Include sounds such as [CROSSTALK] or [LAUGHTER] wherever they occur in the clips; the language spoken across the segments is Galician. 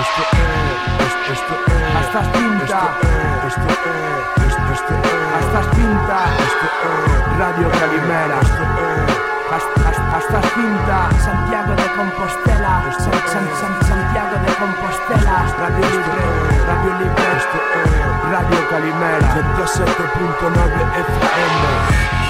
esto es, esto, es, Hasta pinta, esto es, esto, esto es, hasta pinta, esto es, Radio Calimera. esto es. Hasta, pinta, Santiago de Compostela, San, San, San- Santiago de Compostela, Radio Libre, Radio Libre, Esto es. Radio Calimera. 107.9 FM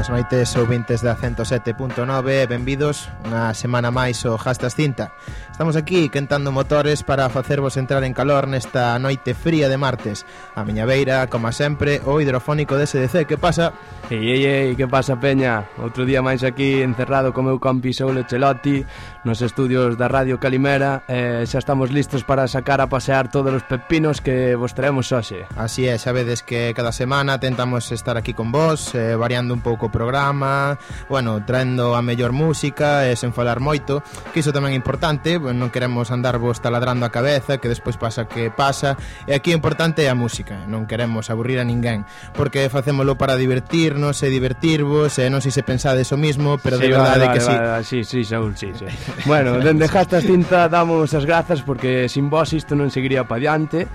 Boas noites ouvintes da 107.9 Benvidos unha semana máis o Jastas Cinta. Estamos aquí quentando motores para facervos entrar en calor nesta noite fría de martes. A miña beira, como sempre, o hidrofónico de SDC, que pasa? Ei, ei, ei, que pasa, Peña? Outro día máis aquí encerrado co meu compi Saulo Chelotti nos estudios da Radio Calimera eh, xa estamos listos para sacar a pasear todos os pepinos que vos traemos hoxe. Así é, xa vedes que cada semana tentamos estar aquí con vos, eh, variando un pouco o programa, bueno, traendo a mellor música e eh, sen falar moito, que iso tamén é importante, non queremos andar vos taladrando a cabeza, que despois pasa que pasa, e aquí o importante é a música, non queremos aburrir a ninguén, porque facémolo para divertirnos e divertirvos, e non sei se pensades o mismo, pero sí, de verdade vale, que vale, sí. Vale, sí, sí, Saúl, sí, sí. [LAUGHS] bueno, dende Jastas cinta damos as grazas porque sin vos isto non seguiría pa diante,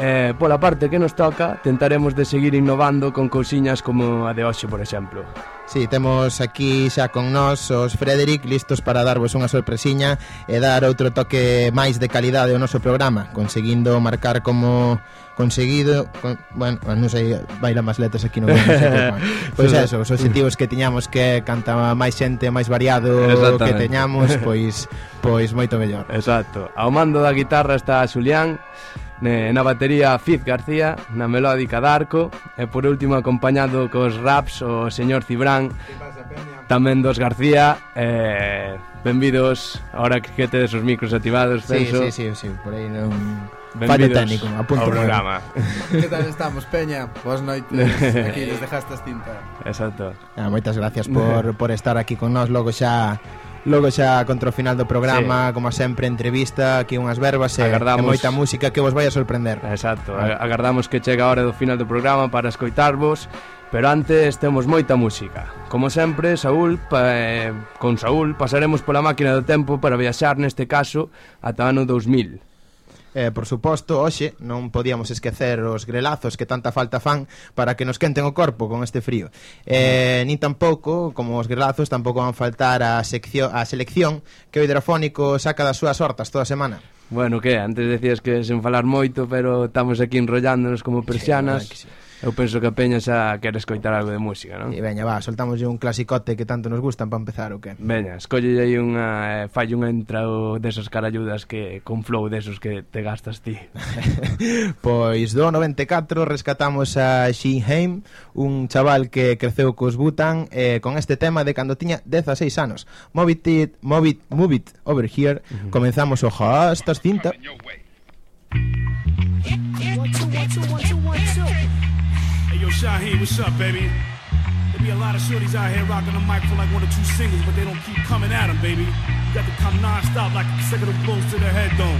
Eh, pola parte que nos toca, tentaremos de seguir innovando con cousiñas como a de hoxe, por exemplo. Sí, temos aquí xa con nós os Frederic listos para darvos unha sorpresiña e dar outro toque máis de calidade ao noso programa, conseguindo marcar como conseguido, con, bueno, non sei, baila máis letras aquí no, [LAUGHS] no sei Pois eso, os objetivos que tiñamos que canta máis xente, máis variado que teñamos, [LAUGHS] pois pois moito mellor. Exacto. Ao mando da guitarra está Xulián Na batería Fiz García, na melódica Darco e por último acompañado cos raps o señor Cibrán tamén dos García e benvidos ahora que tedes os micros activados penso. Sí, sí, sí, sí, por aí non Fallo técnico, a punto ao programa. [LAUGHS] que tal estamos, Peña? Boas noites, aquí [LAUGHS] desde Jastas Tinta. Exacto. Ah, moitas gracias por, [LAUGHS] por estar aquí con nós, logo xa Logo xa contra o final do programa, sí. como sempre, entrevista, aquí unhas verbas e, agardamos... e moita música que vos vai a sorprender. Exacto, ah. agardamos que chegue a hora do final do programa para escoitarvos, pero antes temos moita música. Como sempre, Saúl, pa, eh, con Saúl pasaremos pola máquina do tempo para viaxar neste caso ata o ano 2000 Eh, por suposto, hoxe non podíamos esquecer os grelazos que tanta falta fan para que nos quenten o corpo con este frío. Eh, nin tampouco, como os grelazos, tampouco van faltar a, sección, a selección que o hidrofónico saca das súas hortas toda a semana. Bueno, que antes decías que sen falar moito, pero estamos aquí enrollándonos como persianas. Sí, Eu penso que a Peña xa quere escoitar algo de música, non? E veña, va, soltamos un clasicote que tanto nos gustan para empezar o que? Veña, escolle aí unha... Eh, fai unha entrao desas carayudas que con flow desos que te gastas ti. [LAUGHS] pois do 94 rescatamos a Sheehan, un chaval que creceu cos Butan eh, con este tema de cando tiña 16 anos. Move it, it, move it, move it over here. Uh -huh. Comenzamos o Hostas Cinta. Your. Shaheed, what's up, baby? There be a lot of shorties out here rocking the mic for like one or two singles, but they don't keep coming at them, baby. You got to come non-stop like consecutive blows to the head dome.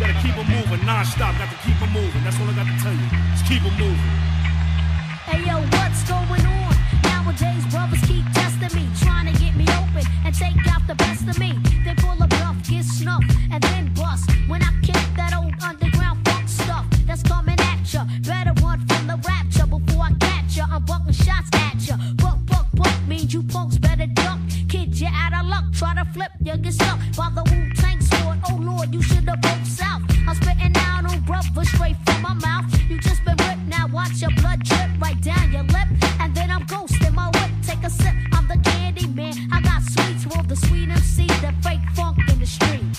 Gotta keep 'em moving non-stop, got to keep 'em moving. That's all I got to tell you. Just keep 'em moving. Hey yo, what's going on? Nowadays, brothers keep testing me, trying to get me open and take out the best of me. They pull a bluff, get snuffed, and then bust. When I kick that old underground funk stuff that's coming at ya, better run from the catch ya. I'm bucking shots at ya. Buck, buck, buck means you punks better duck. Kid, you out of luck. Try to flip, you get stuck by the Wu Tang sword. Oh Lord, you should have both south. I'm spitting out on brothers straight from my mouth. You just been ripped, now watch your blood drip right down your lip. And then I'm ghosting my whip. Take a sip, I'm the candy man. I got sweets for the sweet MC, that fake funk in the street.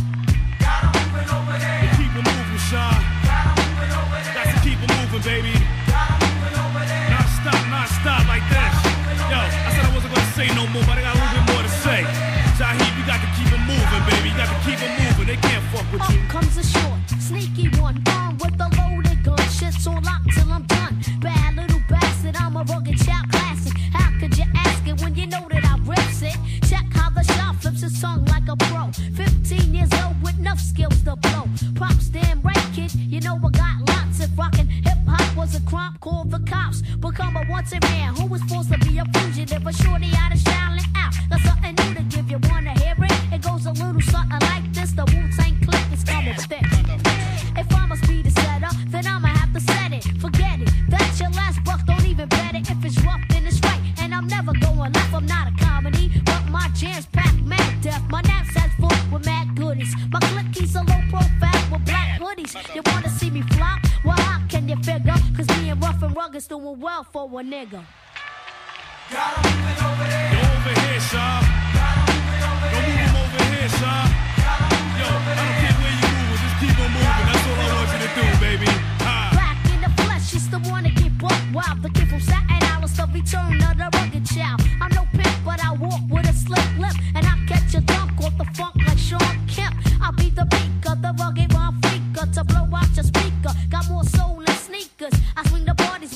Hey, keep 'em moving, Sean. Got to keep 'em moving, baby. say no more, but I got a little bit more to say. Zahib, you got to keep it moving, baby. You got to keep it moving. They can't fuck with you. Up comes a short, sneaky one, bomb with a loaded gun. Shit's on lock till I'm done. Bad little bastard, I'm a rugged child classic. How could you ask it when you know that I rips it? Check how the shot flips his tongue like a pro. 15 years old with enough skills to blow. Props damn right, kid. You know what? Cops become a wanted man who was supposed to be a fugitive, a shorty out of out. Something new to give you. Wanna hear it? It goes a little something like this. The Wu Tang click is coming thick. If I must be the setter, then I'ma have to set it. Forget it. That's your last buck. Don't even bet it. If it's rough, then it's right. And I'm never going left. I'm not a comedy, but my jams pack rugged's doing well for a nigga. Yo, over here, son. Don't move him over here. Yo, I don't care where you moving, just keep on moving. That's all I want you to do, baby. In the flesh, it's to get wild. The kid from Staten the rugged child. I'm no pimp, but I walk with a slick. And I catch a dunk off the funk like Kemp. I'll be the the rugged to blow out your speaker. Got more soul than sneakers. I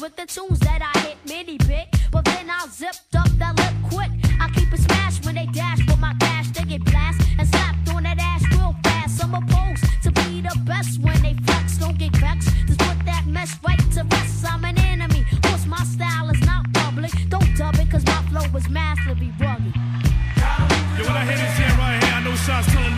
with the tunes that I hit mini bit. But then I'll up that lip quick. I keep it smashed when they dash for my cash. They get blast and slapped on that ass real fast. I'm opposed to be the best when they flex. Don't get vexed. Just put that mess right to rest. I'm an enemy. Cause my style is not public. Don't dub it, cause my flow is massively rugged. Yo, when I here right here, I know shots telling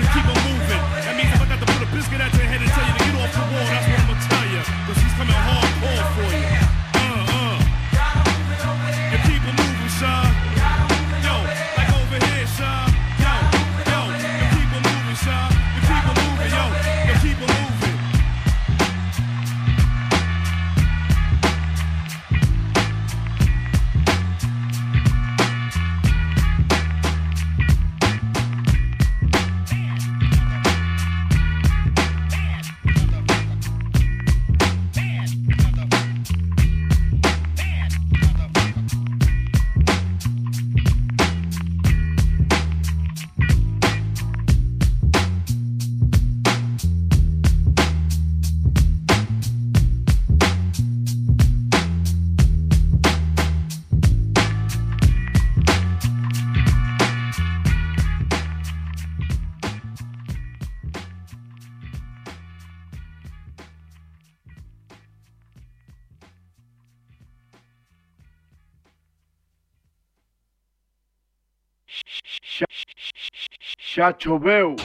Chacho Beu.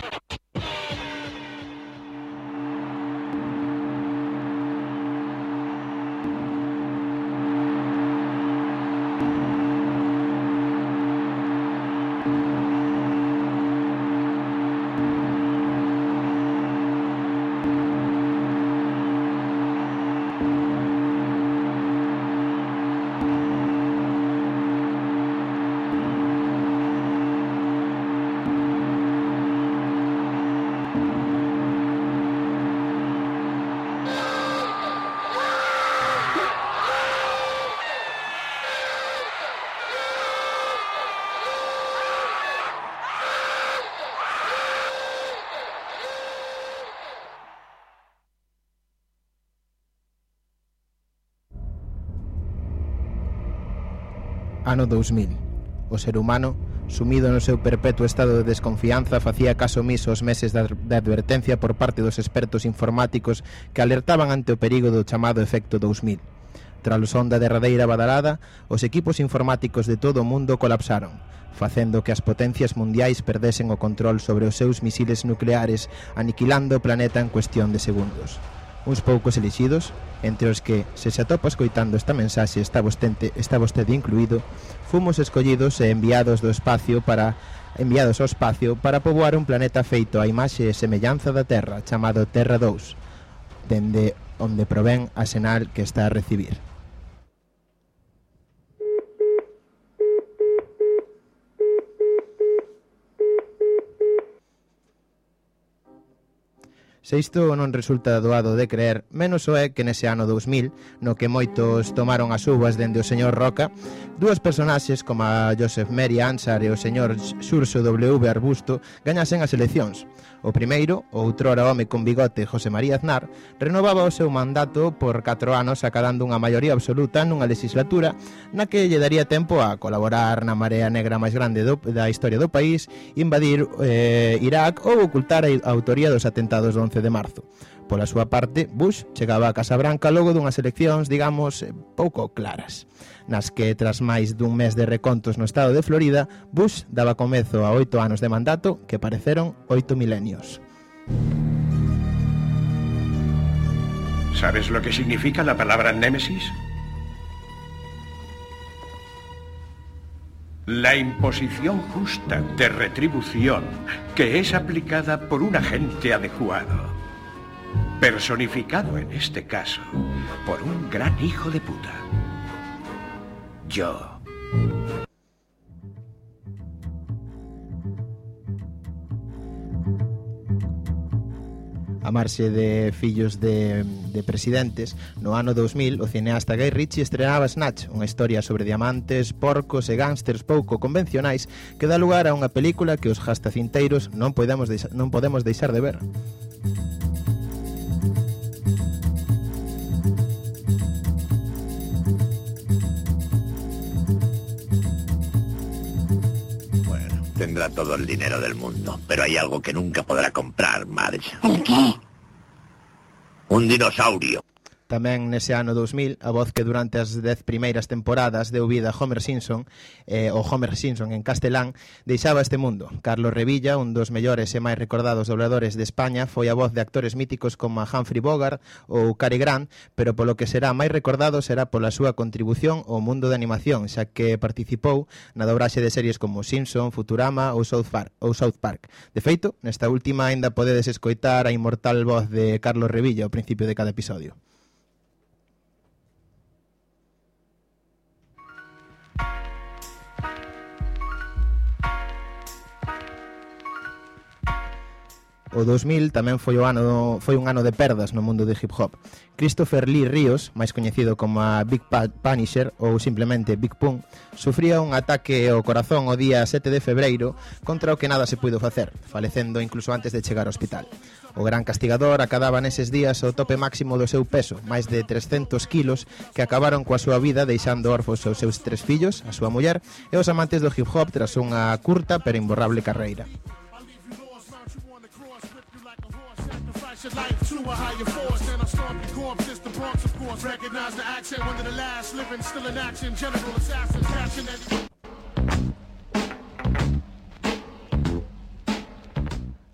ano 2000. O ser humano, sumido no seu perpetuo estado de desconfianza, facía caso omiso aos meses de advertencia por parte dos expertos informáticos que alertaban ante o perigo do chamado efecto 2000. Tras o son da derradeira badalada, os equipos informáticos de todo o mundo colapsaron, facendo que as potencias mundiais perdesen o control sobre os seus misiles nucleares, aniquilando o planeta en cuestión de segundos uns poucos elixidos, entre os que, se se atopa escoitando esta mensaxe está vostente, está vostede incluído, fomos escollidos e enviados do espacio para enviados ao espacio para poboar un planeta feito a imaxe e semellanza da Terra, chamado Terra 2, dende onde provén a senal que está a recibir. Se isto non resulta doado de creer, menos o é que nese ano 2000, no que moitos tomaron as uvas dende o señor Roca, dúas personaxes como a Joseph Mary Ansar e o señor Xurso W. Arbusto gañasen as eleccións. O primeiro, outrora home con bigote José María Aznar, renovaba o seu mandato por 4 anos acadando unha maioría absoluta nunha legislatura na que lle daría tempo a colaborar na marea negra máis grande do, da historia do país, invadir eh, Irak ou ocultar a autoría dos atentados do 11 de marzo. Pola súa parte, Bush chegaba a Casa Branca logo dunhas eleccións, digamos, eh, pouco claras, nas que tras máis dun mes de recontos no estado de Florida, Bush daba comezo a oito anos de mandato que pareceron oito milenios. ¿Sabes lo que significa la palabra némesis? La imposición justa de retribución que es aplicada por un agente adecuado. Personificado en este caso por un gran hijo de puta. Yo. a marxe de fillos de, de presidentes, no ano 2000 o cineasta Guy Ritchie estrenaba Snatch, unha historia sobre diamantes, porcos e gángsters pouco convencionais que dá lugar a unha película que os jastacinteiros non podemos deixar, non podemos deixar de ver. Tendrá todo el dinero del mundo, pero hay algo que nunca podrá comprar, Marge. ¿El qué? Un dinosaurio. Tamén nese ano 2000, a voz que durante as dez primeiras temporadas deu vida a Homer Simpson, eh, o Homer Simpson en castelán, deixaba este mundo. Carlos Revilla, un dos mellores e máis recordados dobladores de España, foi a voz de actores míticos como a Humphrey Bogart ou Cary Grant, pero polo que será máis recordado será pola súa contribución ao mundo da animación, xa que participou na dobraxe de series como Simpson, Futurama ou South Park. Ou South Park. De feito, nesta última aínda podedes escoitar a inmortal voz de Carlos Revilla ao principio de cada episodio. O 2000 tamén foi o ano foi un ano de perdas no mundo do hip hop. Christopher Lee Ríos, máis coñecido como a Big Punisher ou simplemente Big Pun, sufría un ataque ao corazón o día 7 de febreiro contra o que nada se puido facer, falecendo incluso antes de chegar ao hospital. O gran castigador acadaba neses días o tope máximo do seu peso, máis de 300 kilos, que acabaron coa súa vida deixando orfos aos seus tres fillos, a súa muller e os amantes do hip hop tras unha curta pero imborrable carreira. Your life to a higher force. Then I stomp your corpse. It's the Bronx, of course. Recognize the accent. One of the last living, still in action. General assassin, any.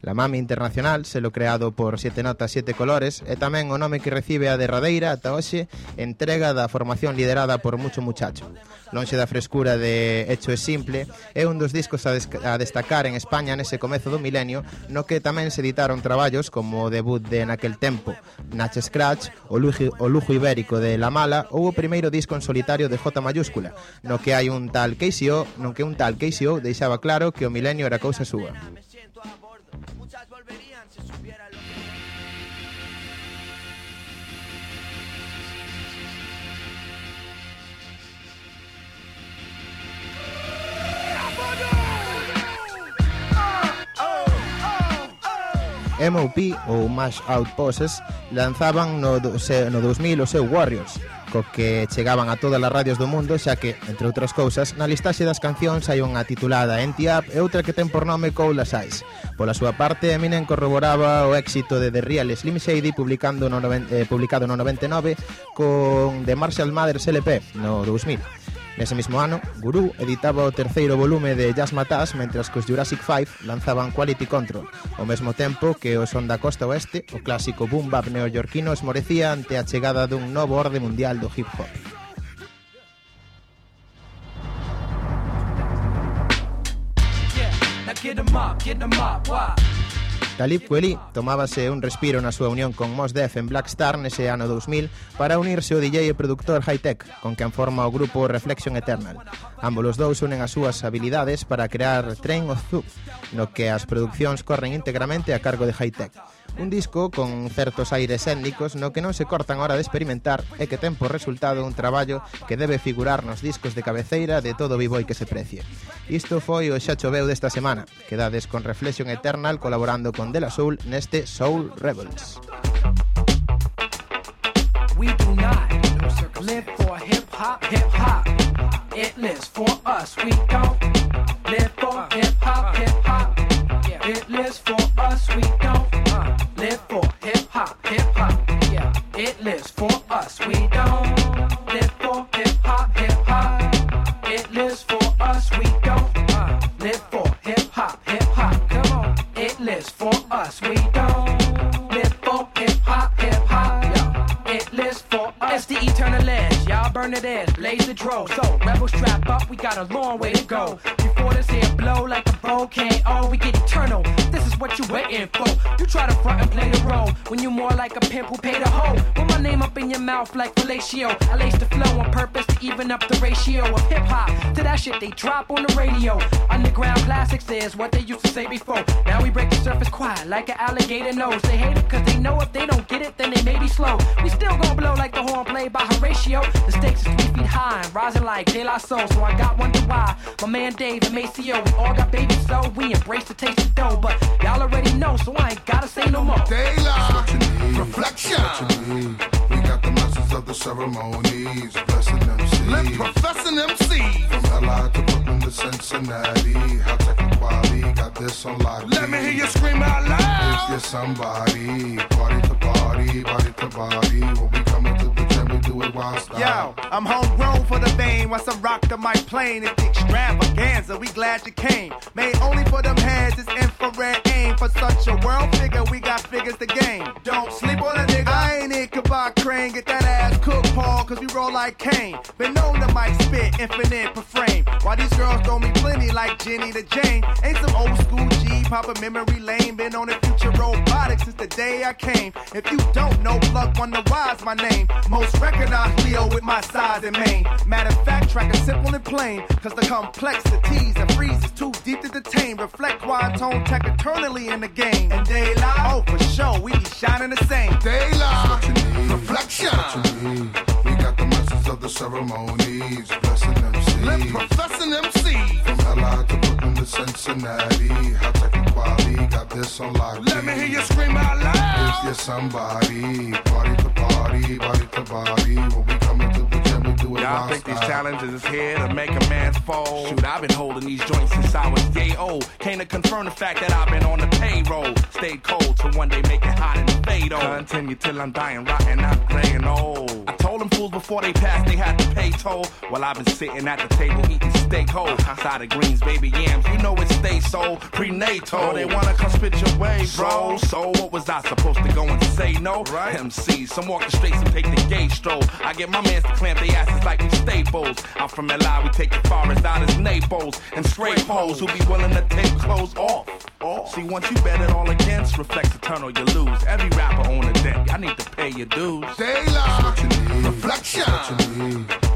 La Mami Internacional, selo creado por Siete Notas Siete Colores, é tamén o nome que recibe a derradeira ata hoxe entrega da formación liderada por Mucho Muchacho. Lonxe da frescura de Hecho é Simple, é un dos discos a, a destacar en España nese comezo do milenio, no que tamén se editaron traballos como o debut de Naquel Tempo, Nach Scratch, o lujo, o lujo Ibérico de La Mala ou o primeiro disco en solitario de J mayúscula, no que hai un tal Casey O, no que un tal Casey O deixaba claro que o milenio era cousa súa. MOP ou Mash Out Poses lanzaban no, no 2000 o seu Warriors, co que chegaban a todas as radios do mundo, xa que, entre outras cousas, na listaxe das cancións hai unha titulada Empty Up e outra que ten por nome Cola Size. Pola súa parte, Eminem corroboraba o éxito de The Real Slim Shady publicando no noven, eh, publicado no 99 con The Marshall Mathers LP no 2000 Nese mismo ano, Guru editaba o terceiro volume de Jazz Matas mentras que os Jurassic 5 lanzaban Quality Control, ao mesmo tempo que o son da costa oeste, o clásico boom bap neoyorquino esmorecía ante a chegada dun novo orde mundial do hip hop. Now get em up, get em up, why? Talib Kweli tomábase un respiro na súa unión con Mos Def en Black Star nese ano 2000 para unirse ao DJ e productor Hightech, con quen forma o grupo Reflection Eternal. Ambos os dous unen as súas habilidades para crear Train of Zoo, no que as producións corren íntegramente a cargo de Hightech. Un disco con certos aires étnicos no que non se cortan a hora de experimentar e que ten por resultado un traballo que debe figurar nos discos de cabeceira de todo biboi que se precie. Isto foi o Xa Choveu desta semana. Quedades con Reflexion Eternal colaborando con De La Soul neste Soul Rebels. We do not live for hip hop, hip hop. It lives for us. We don't live for hip hop, hip hop. It lives for us. We don't live for hip hop, hip hop. Yeah. It lives for us. We don't live for hip hop, hip hop. It lives for us. We don't uh, live for hip hop, hip hop. Come on. It lives for us. We don't burn it in, blaze the dro. So rebels strap up. We got a long way to go. Before this here blow like a volcano, oh, we get eternal. This is what you waiting for. You try to front and play the role when you more like a pimp who paid a hoe. Put my name up in your mouth like fellatio. I lace the flow on purpose to even up the ratio of hip hop to that shit they drop on the radio. Underground classics is what they used to say before. Now we break the surface quiet like an alligator nose. They hate it cause they know if they don't get it, then they may be slow. We still gon' blow like the horn played by Horatio. The stakes is three feet high and rising like De La Soul. So I got wonder why. My man Dave and Maceo, we all got babies, so we embrace the taste of dough. But y'all already know, so I ain't gotta say no more. Daylight, reflection. We got the masters of the ceremonies, blessing MC. Let professing MC. From LI to Brooklyn to Cincinnati, high tech and quality, got this on lock. Let me hear you scream out loud. If you're somebody, party to party, body to body, when we coming to the gym, we do it wild style. Yo, I'm homegrown for the vein. Once I rock the mic plane, the extravaganza. We glad you came. Made only for them heads, it's infrared aim. For such a world figure, we got figures to gain. Don't sleep on a nigga. I ain't it, Kabak Crane. Get that ass cooked, Paul, cause we roll like Kane. Been known to mic spit, infinite per frame. Why these girls throw me plenty like Jenny to Jane. Ain't some old school G, pop a memory lane. Been on the future robotics since the day I came. If you don't know, Plug Wonder Why's my name. Most recognized Leo with my size and main. Matter of fact, track is simple and plain. Cause the complexities and freeze is too deep to detain. Reflect wide tone tech eternally in the game. And daylight, oh for sure, we be shining the same. Daylight, reflection. We got the masters of the ceremonies, blessing MC. Let professing MC. From LI to Brooklyn to Cincinnati, high tech and quality, got this on lock. Let me hear you scream out loud. If you're somebody, party to party, body to body, when we coming do it Y'all think these challenges is here to make a man's fall? Shoot, I've been holding these joints since I was yay old. Came to confirm the fact that I've been on the payroll. Stayed cold till one day make it hot and fade on. Continue till I'm dying, rotten, I'm gray and old. I told them fools before they passed they had to pay toll. While I've been sitting at the table eating steak whole. Side of greens, baby yams, you know it stays so prenatal. Oh, they wanna come spit your way, bro. So what was I supposed to go and say no? Right. MC, some walk the streets and take the gay stroll. I get my mans to clamp their asses like we staples. I'm from LI, we take the forest out as Naples and straight hoes who be willing to take clothes off. See, once you bet it all against, reflects eternal, you lose. Every rapper on the deck, I need to pay your dues. Daylight, reflection.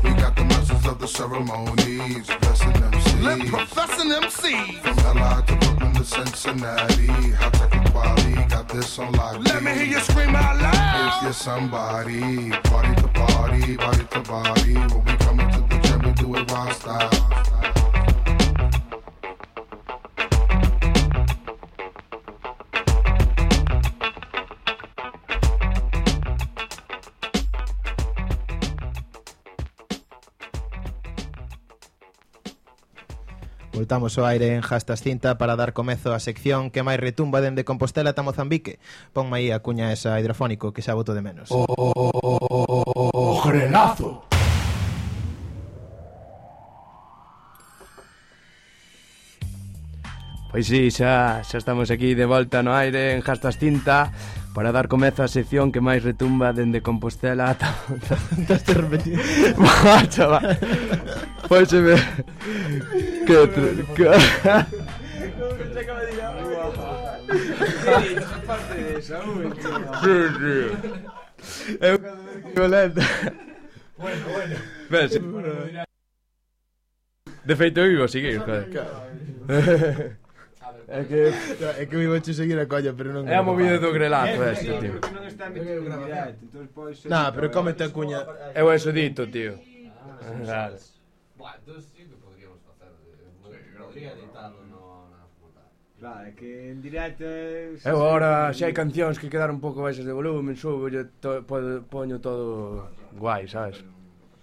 We got the masters of the ceremonies, blessing MC. Let professing. From LI to Brooklyn to Cincinnati, high tech quality, got this on lock. Let me hear you scream out loud. If you're somebody, party to party, body to body, when we coming to the gym, we do it wild style. Voltamos ao aire en Jastas Cinta para dar comezo á sección que máis retumba dende Compostela ata Mozambique. Ponme aí a cuña esa hidrofónico que xa voto de menos. O, grelazo. grenazo. Pois sí, xa, xa estamos aquí de volta no aire en Jastas Cinta para dar comezo á sección que máis retumba dende Compostela ata... Estás repetindo? Va, chaval. Óyeme. que, que... sí, sí. Eu violenta. Bueno, bueno. Pero, sí. bueno de feito, eu iba a seguir, joder. Claro. É que, é que me che seguir a colla, pero non... É a movida do grelazo, é, este, tío. Non está. Nah, pero comete a cuña... Eu eso dito, tío. Ah, claro. Claro. Claro, é que en directo... eh, Eu agora, se hai cancións que quedaron un pouco baixas de volumen, subo, to, po- poño todo guai, sabes?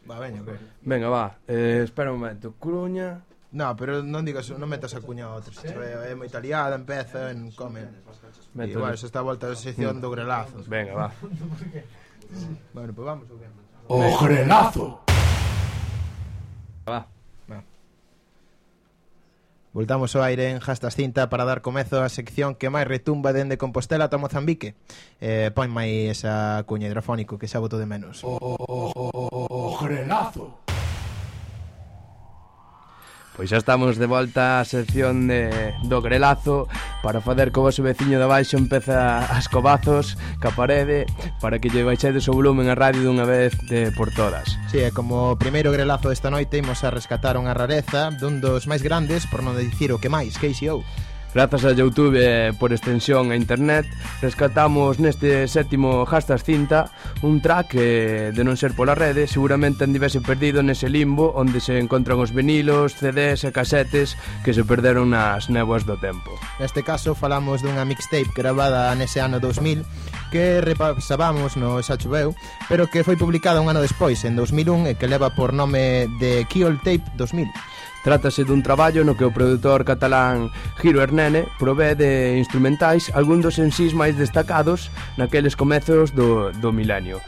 Va, veña, pues. Venga, va, eh, espera un momento. Coruña, No, pero non digas, non metas a cuña a outros, é eh, moi taliada, empeza, en eh, come. E, meto... bueno, xa está a volta a sección mm. do grelazo. Venga, va. Bueno, pois pues vamos. O grelazo. Va. Voltamos ao aire en Jastas Cinta para dar comezo á sección que máis retumba dende Compostela ata Mozambique. Eh, pon máis esa cuña hidrofónico que xa boto de menos. O, o, o grelazo. Pois xa estamos de volta á sección de, do grelazo Para fader co vosso veciño de baixo empeza as cobazos ca parede Para que lle baixedes o volumen a radio dunha vez de por todas. Si, sí, como primeiro grelazo desta noite imos a rescatar unha rareza dun dos máis grandes, por non dicir o que máis, Casey O. Grazas a Youtube e por extensión a internet Rescatamos neste sétimo Hashtag Cinta Un track que de non ser pola rede Seguramente andivese perdido nese limbo Onde se encontran os vinilos, CDs e casetes Que se perderon nas néboas do tempo. Neste caso falamos dunha mixtape gravada nese ano 2000 Que repasábamos no Xachubeu Pero que foi publicada un ano despois, en 2001 E que leva por nome de Kill Tape 2000 Trátase dun traballo no que o produtor catalán Giro Hernene provee de instrumentais algún dos ensís máis destacados naqueles comezos do, do milenio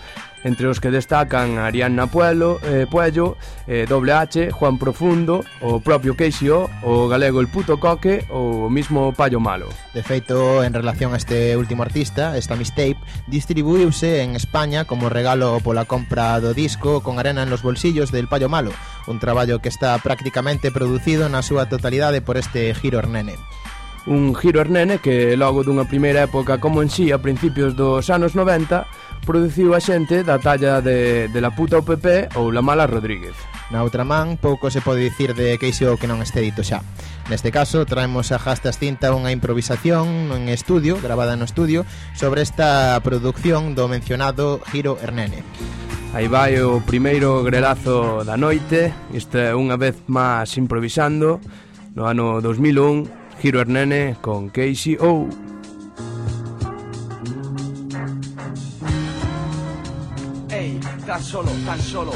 entre os que destacan Arianna Puelo, eh, Puello, eh, Doble H, Juan Profundo, o propio Queixio, o galego El Puto Coque ou o mismo Pallo Malo. De feito, en relación a este último artista, esta mistape, distribuíuse en España como regalo pola compra do disco con arena nos bolsillos del Pallo Malo, un traballo que está prácticamente producido na súa totalidade por este Giro Nene. Un giro Hernene que logo dunha primeira época como en sí a principios dos anos 90 produciu a xente da talla de, de La puta OPP ou La mala Rodríguez. Na outra man, pouco se pode dicir de Queixo o que non este dito xa. Neste caso, traemos a Jastas Cinta unha improvisación en estudio, gravada no estudio, sobre esta producción do mencionado Giro Hernene. Aí vai o primeiro grelazo da noite, isto é unha vez máis improvisando, no ano 2001, Giro Hernene con Casey O. Ey, tan solo, tan solo.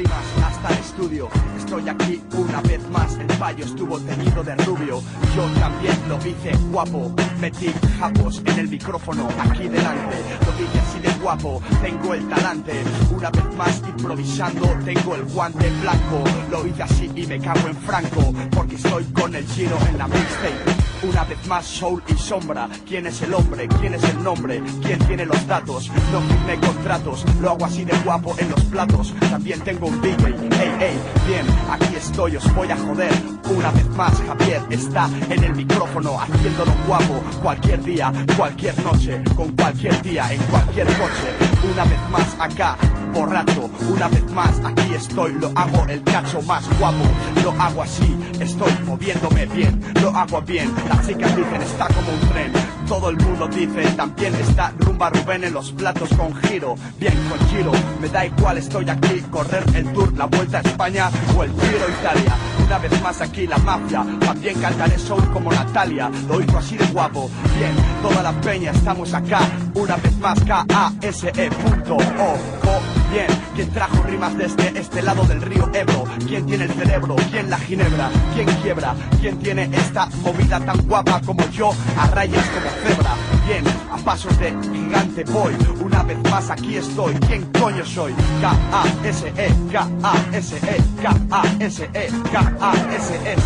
Traje las rimas hasta el estudio. Estoy aquí una vez más. El payo estuvo teñido de rubio. Yo también lo hice guapo. Metí japos en el micrófono aquí delante. Lo hice así de guapo. Tengo el talante. Una vez más improvisando. Tengo el guante blanco. Lo hice así y me cago en franco. Porque estoy con el giro en la mixtape. Una vez más soul y sombra. ¿Quién es el hombre? ¿Quién es el nombre? ¿Quién tiene los datos? No firmé contratos. Lo hago así de guapo en los platos. También tengo un DJ. Ey, ey, bien, aquí estoy, os voy a joder. Una vez más, Javier está en el micrófono haciéndolo guapo. Cualquier día, cualquier noche, con cualquier día, en cualquier coche. Una vez más acá, borracho. Una vez más aquí estoy, lo hago el cacho más guapo. Lo hago así, estoy moviéndome bien. Lo hago bien, las chicas dicen está como un tren. Todo el mundo dice, también está Rumba Rubén en los platos con giro. Bien, con giro, me da igual, estoy aquí. Correr el tour, la vuelta a España o el giro Italia. Una vez más aquí la mafia, también cantaré soul como Natalia. Lo hizo así de guapo. Bien, toda la peña, estamos acá. Una vez más, K-A-S-E punto O. O. Bien, ¿quién trajo rimas desde este lado del río Ebro? ¿Quién tiene el cerebro? ¿Quién la ginebra? ¿Quién quiebra? ¿Quién tiene esta movida tan guapa como yo? A rayas como cebra. Bien, a pasos de gigante voy. Una vez más aquí estoy. ¿Quién coño soy? K-A-S-E, K-A-S-E, K-A-S-E, K-A-S-E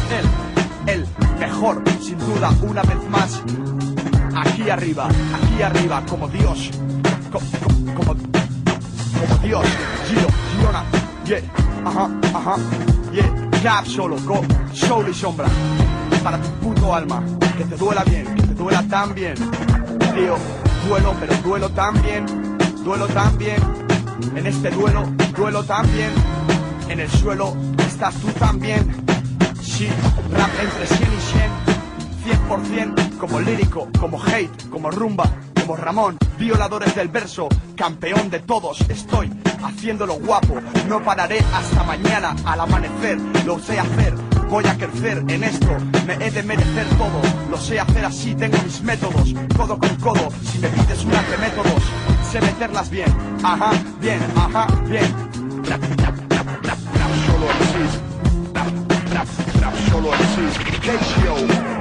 el, el mejor, sin duda, una vez más. Aquí arriba, aquí arriba, como Dios, co- co- como, como Dios, Giro, Girona, yeah, ajá, ajá, yeah, Cap solo, go, soul y sombra, para tu puto alma, que te duela bien, que te duela tan bien, tío, duelo, pero duelo tan bien, duelo tan bien, en este duelo, duelo tan bien, en el suelo estás tú también, sí, rap entre 100 y 100, 100% como lírico, como hate, como rumba, como Ramón, violadores del verso, campeón de todos, estoy haciéndolo guapo, no pararé hasta mañana al amanecer, lo sé hacer, voy a crecer en esto, me he de merecer todo, lo sé hacer así, tengo mis métodos, codo con codo, si me pides una de métodos, sé meterlas bien, ajá, bien, ajá, bien, rap, rap, solo rap,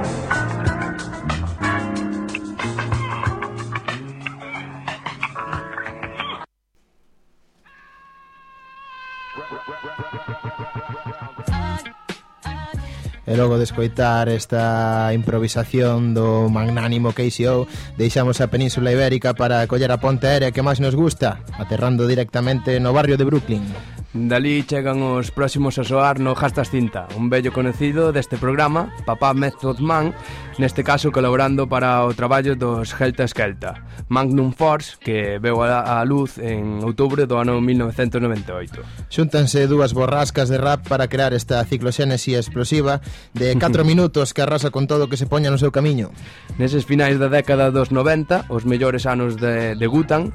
E logo de escoitar esta improvisación do magnánimo KCO Deixamos a Península Ibérica para coller a ponte aérea que máis nos gusta Aterrando directamente no barrio de Brooklyn. Dalí chegan os próximos a soar no Jastas Cinta, un vello conocido deste programa, Papá Method Man, neste caso colaborando para o traballo dos Helta Skelta, Magnum Force, que veu a, a luz en outubro do ano 1998. Xúntanse dúas borrascas de rap para crear esta cicloxénese explosiva de 4 [LAUGHS] minutos que arrasa con todo o que se poña no seu camiño. Neses finais da década dos 90, os mellores anos de, de Gutan,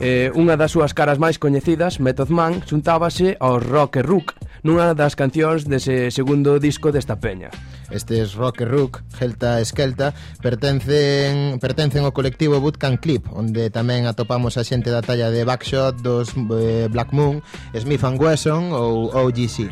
Eh, unha das súas caras máis coñecidas, Method Man, xuntábase ao rock e rook nunha das cancións dese segundo disco desta peña. Estes rock e rook, Helta e pertencen, pertencen ao colectivo Bootcamp Clip, onde tamén atopamos a xente da talla de Backshot, dos eh, Black Moon, Smith and Wesson ou OGC.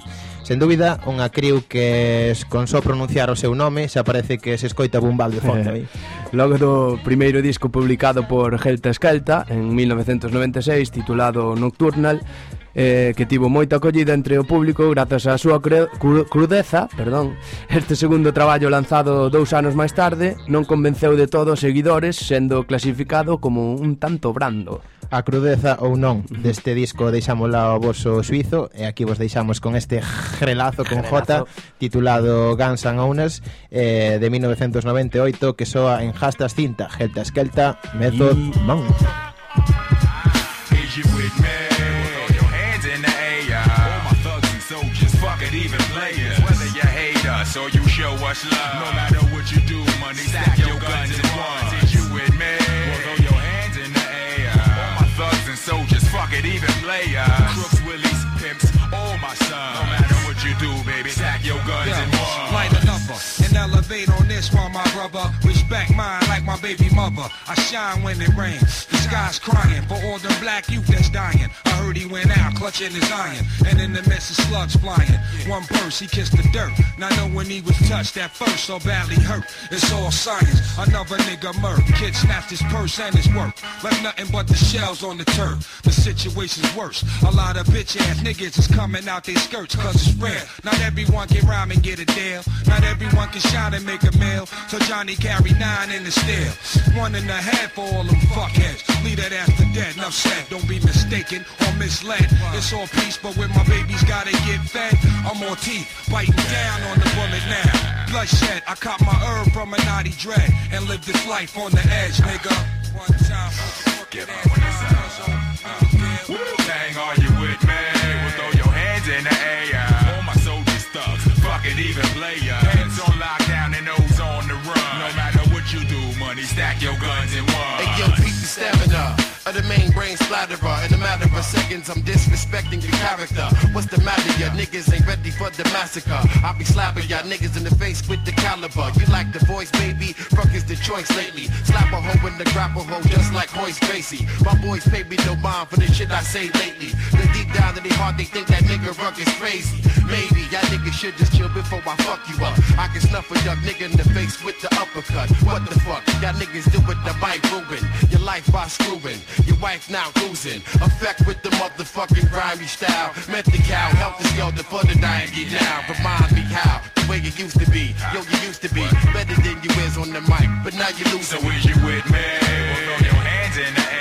Sen dúbida, unha criu que con só pronunciar o seu nome xa parece que se escoita bumbal de fondo aí. Logo do primeiro disco publicado por Helta Skelta en 1996 titulado Nocturnal, eh, que tivo moita acollida entre o público grazas á súa cru crudeza perdón. Este segundo traballo lanzado dous anos máis tarde non convenceu de todo os seguidores sendo clasificado como un tanto brando. A crudeza ou non deste disco deixámola ao vosso suizo e aquí vos deixamos con este grelazo con J titulado Guns N' Owners eh, de 1998 que soa en Hastas Cinta, Gelta Eskelta, Method Man. Is you with me? Throw your hands in the air. All my thugs and soldiers, fuck it, even players. Whether you hate us or you show us love. No matter what you do, money, stack your guns and ones. Is you with me? Well, soldiers, fuck it, even players. Crooks, willies, pimps, all my sons. No matter what you do, baby, stack your guns and ones. Light a number and elevate on this one, my brother respect mine like my baby mother. I shine when it rains. The sky's crying for all the black youth that's dying. I heard he went out clutching his iron, and in the midst of slugs flying. One burst, he kissed the dirt. Not knowing he was touched at first, so badly hurt. It's all science. Another nigga murk. Kid snatched his purse and his work. Left nothing but the shells on the turf. The situation's worse. A lot of bitch ass niggas is coming out their skirts cause it's rare. Not everyone can rhyme and get a deal. Not everyone can shine and make a meal. So Johnny carry nine in the steel. One and a half for all them fuckheads. Leave that after dead. Enough said. Don't be mistaken or misled. It's all peace, but when my babies gotta get fed, I'm on teeth. Biting down on the bullet now. Bloodshed. I caught my herb from a naughty dread and lived this life on the edge, nigga. One time. Get up when it's Dang, are you with me? Your guns in one. Hey, yo, peep the stamina of the main brain splatterer. In a matter of seconds, I'm disrespecting your character. What's the matter? Ya niggas ain't ready for the massacre. I be slapping y'all niggas in the face with the caliber. You like the voice, baby? Fuck is the choice lately. Slap a hoe in the grapple hole just like Hoist Gracie. My boys pay me no mind for the shit I say lately. The deep down in their heart, they think that nigga Ruck is crazy. Maybe y'all niggas should just chill before I fuck you up. I can snuff a young nigga in the face with the uppercut. What the fuck? Y'all niggas do it the bike ruin. Your life by screwing. Your wife now losing. Effect with the motherfucking grimy style. Met the cow, help the skelter for the dying get down. Remind me how the way you used to be. Yo, you used to be better than you is on the mic, but now you lose. So is you with me? Well, throw your hands in the air.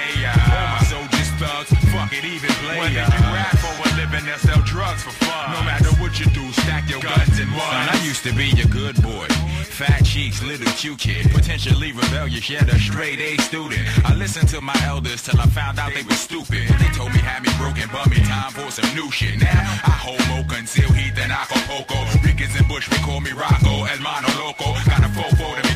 Fuck it, even player. Whether you uh-huh. rap for a living or sell drugs for fun. No matter what you do, stack your guns in one. I used to be your good boy. Fat cheeks, little cute kid. Potentially rebellious, yet a straight A student. I listened to my elders till I found out they were stupid. They told me had me broken, but me time for some new shit. Now I hold mo conceal heat than Acapulco. Ricans and Bush, we call me Rocco, El Mono Loco. Got a fofo to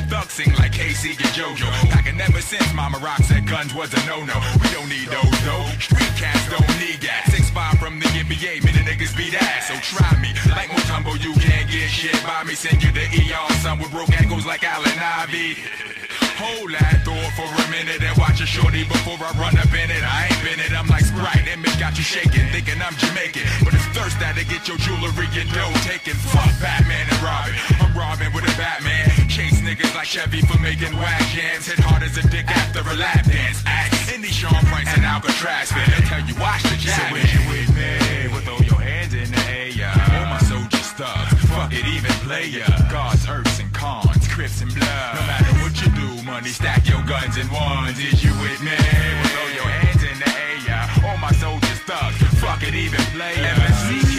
sing like JoJo. Packing ever since Mama Rock said guns was a no-no. We don't need those though. Street cats don't need that. Six five from the NBA, the niggas beat ass. So try me. Like Mutombo, you can't get shit by me. Send you the ER, son with broke ankles like Allen Ivy. [LAUGHS] Hold that thought for a minute and watch a shorty before I run up in it. I ain't been it, I'm like Sprite, and it got you shaking, thinking I'm Jamaican. But it's thirst that'll get your jewelry and dough taken. Fuck Batman and Robin, I'm Robin with a Batman. Chase niggas like Chevy for making whack jams. Hit hard as a dick after a lap dance. Axe in these Sean Price and Alcatraz, man. They tell you watch the jab. So when you with me, with all your hands in the air, all my soldier stuff. Fuck it, even play ya. God's earth crips and blood. No matter what you do, money, stack your guns and ones. Is you with me? Throw your hands in the air. All my soldiers thugs, fuck it, even play. MSC,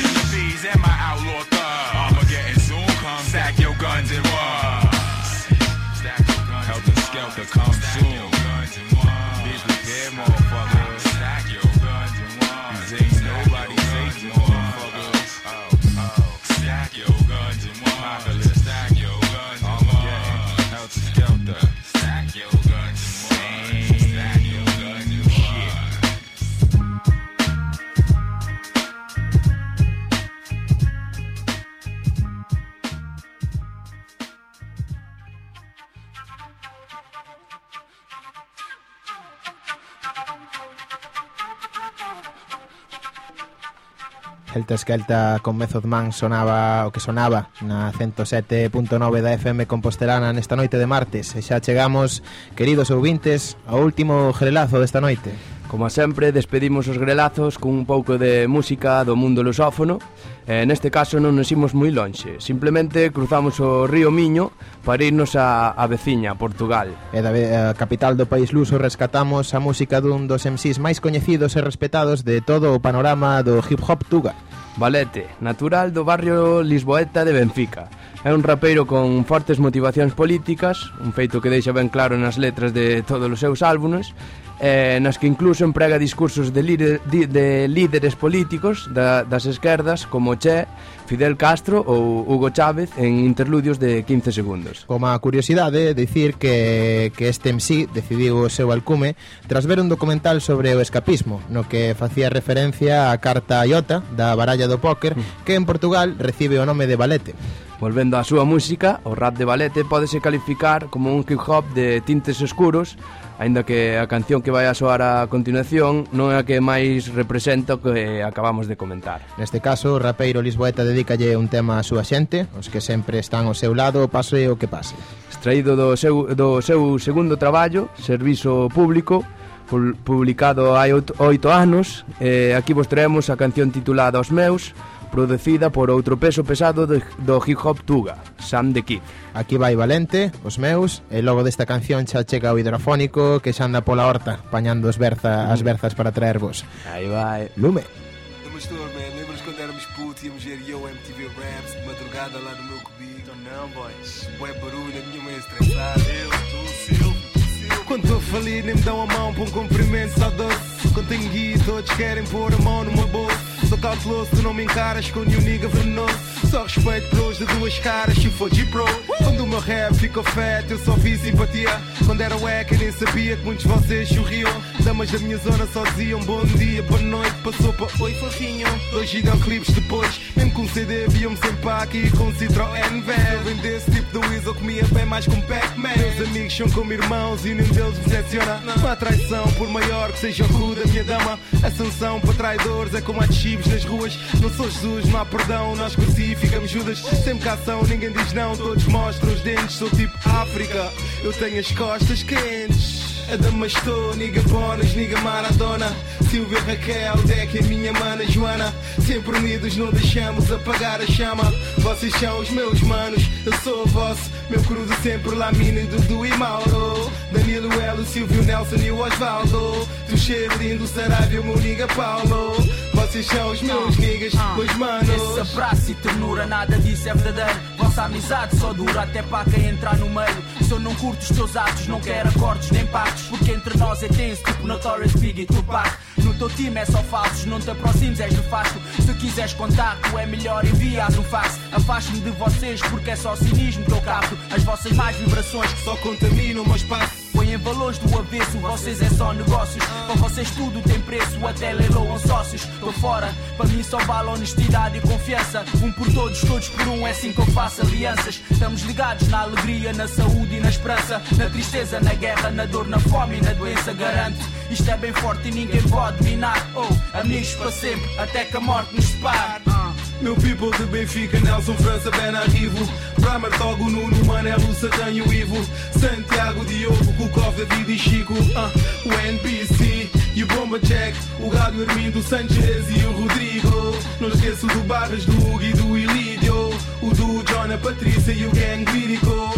Celta Esquelta con Method Man sonaba o que sonaba na 107.9 da FM Compostelana nesta noite de martes. E xa chegamos, queridos ouvintes, ao último grelazo desta noite. Como sempre, despedimos os grelazos cun un pouco de música do mundo lusófono. E neste caso non nos imos moi lonxe. Simplemente cruzamos o río Miño para irnos a, a veciña, Portugal. E da a capital do país luso rescatamos a música dun dos MCs máis coñecidos e respetados de todo o panorama do hip hop tuga. Valete, natural do barrio Lisboeta de Benfica. É un rapeiro con fortes motivacións políticas, un feito que deixa ben claro nas letras de todos os seus álbumes, eh, nas que incluso emprega discursos de, líder, de líderes políticos da, das esquerdas como Che, Fidel Castro ou Hugo Chávez en interludios de 15 segundos. Como a curiosidade, dicir que, que este MC decidiu o seu alcume tras ver un documental sobre o escapismo, no que facía referencia á carta Iota da baralla do póker, mm. que en Portugal recibe o nome de Valete. Volvendo á súa música, o rap de Valete pódese calificar como un hip-hop de tintes escuros aínda que a canción que vai a soar a continuación non é a que máis representa o que acabamos de comentar. Neste caso, o rapeiro Lisboeta dedícalle un tema á súa xente, os que sempre están ao seu lado, pase o que pase. Extraído do seu, do seu segundo traballo, Servizo Público, publicado hai oito anos, eh, aquí vos traemos a canción titulada Os Meus, producida por outro peso pesado de, do hip hop Tuga, Sam the Kid. Aquí vai Valente, os meus, e logo desta canción xa chega o hidrofónico que xa anda pola horta, pañando as, berza, mm. as berzas para traervos. Aí vai. Lume. Pastor, man, lembras quando éramos putos, íamos ver yo MTV Raps de madrugada lá no meu cubito? Não, boys. bué barulho, a minha mãe estressada, eu, tu, Silvio, Quando estou falido, nem me dão a mão para um cumprimento saudoso. Quando tenho guia, todos querem pôr a mão no meu bolso. Sou cauteloso, tu não me encaras com nenhum nigga venenoso. Só respeito pelos de duas caras, se for G-Pro. Quando o meu rap ficou fat, eu só vi simpatia. Quando era wack, eu nem sabia que muitos de vocês sorriam. Damas da minha zona só diziam bom dia, boa noite. Passou para oi, fofinho. Dois videoclipes depois, mesmo com CD, viam-me sempre aqui com um Citroën velho. Eu vendesse tipo do Weasel, comia bem mais com Pac-Man. Meus amigos são como irmãos e nenhum deles me decepciona. Uma traição, por maior que seja o cu da minha dama. A sanção para traidores é como a de nas ruas. Não sou Jesus, não há perdão, nós crucificamos Judas. Sempre cá são, ninguém diz não, todos mostram os dentes. Sou tipo África, eu tenho as costas quentes. Adamastor, niga Bonas, niga Maradona Silvia Raquel, Deck é minha mana Joana Sempre unidos, não deixamos apagar a chama Vocês são os meus manos, eu sou o vosso Meu cruzo sempre Lamina, Dudu e Mauro Danilo, Elo, Silvio, Nelson e o Osvaldo Tu cheiro lindo, Sarabia, o meu niga Paulo Vocês são os meus niggas, meus manos Esse abraço e ternura, nada disso é verdadeiro. Vossa amizade só dura até para quem entrar no meio. Se eu não curto os teus atos, não quero acordos nem pactos. Porque entre nós é tenso, tipo Notorious Big e Tupac. No teu time é só falsos, não te aproximes, és nefasto. Se quiseres contacto, é melhor enviar um fax. Afaste-me de vocês, porque é só cinismo que eu capto. As vossas más vibrações só contaminam o meu espaço. Põem valores do avesso, vocês é só negócios. Para vocês tudo tem preço, até leiloam sócios. Tô fora, para mim só vale honestidade e confiança. Um por todos, todos por um, é assim que eu faço alianças. Estamos ligados na alegria, na saúde e na esperança. Na tristeza, na guerra, na dor, na fome e na doença. Garanto, isto é bem forte e ninguém pode minar. Oh, amigos para sempre, até que a morte nos separe. Meu people de Benfica, Nelson França, Ben Arrivo Bramer, Togo, Nuno, Manelo, Satã e o Ivo Santiago, Diogo, Kukov, David e Chico uh, O NBC e o Bomba Jack O Gado, Armindo, Sanchez e o Rodrigo Não esqueço do Barras, do Hugo e do Ilídio O Du, John, a Patrícia e o gang lírico.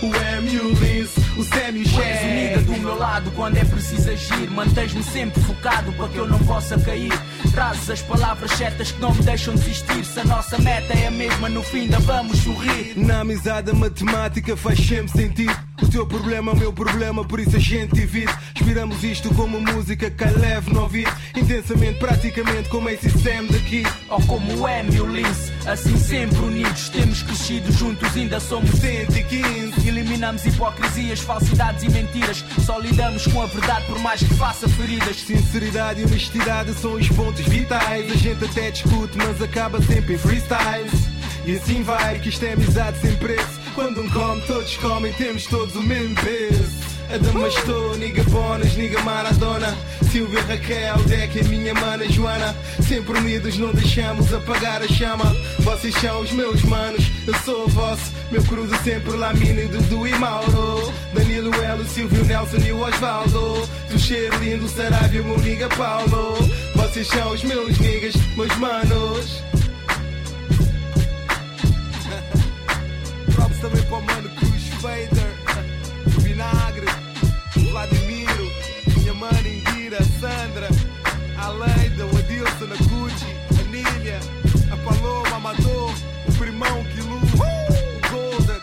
O M e o Liz, o Sam e o és unida do meu lado quando é preciso agir. Mantens-me sempre focado para que eu não possa cair. Trazes as palavras certas que não me deixam desistir. Se a nossa meta é a mesma, no fim ainda vamos sorrir. Na amizade a matemática faz sempre sentido. O teu problema é o meu problema, por isso a gente divide. Inspiramos isto como música que leve no ouvido. Intensamente, praticamente como esse Sam daqui. Ou como o M e o Lince, assim sempre unidos. Temos crescido juntos, ainda somos 115. Eliminamos hipocrisias, falsidades e mentiras. Só lidamos com a verdade, por mais que faça feridas. Sinceridade e honestidade são os pontos vitais. A gente até discute, mas acaba sempre em freestyles. E assim vai, que isto é amizade sem preço. Quando um come, todos comem, temos todos o mesmo peso. Adamastor, niga Bonas, niga Maradona. Silvia Raquel, Deck é minha mana Joana. Sempre unidos, não deixamos apagar a chama. Vocês são os meus manos, eu sou o vosso. Meu cruzo sempre Lamine, Dudu e Mauro. Danilo, Elo, Silvio, Nelson e o Osvaldo. Tu cheiro lindo, Sarabia, meu niga Paulo. Vocês são os meus niggas, meus manos Props também para o mano Cruz Fader o Vinagre, o Vladimiro Minha mana Indira, Sandra A Leida, o Adilson, a Gucci A Nília, a Paloma, a Amador O Primão, Quilu O Golden.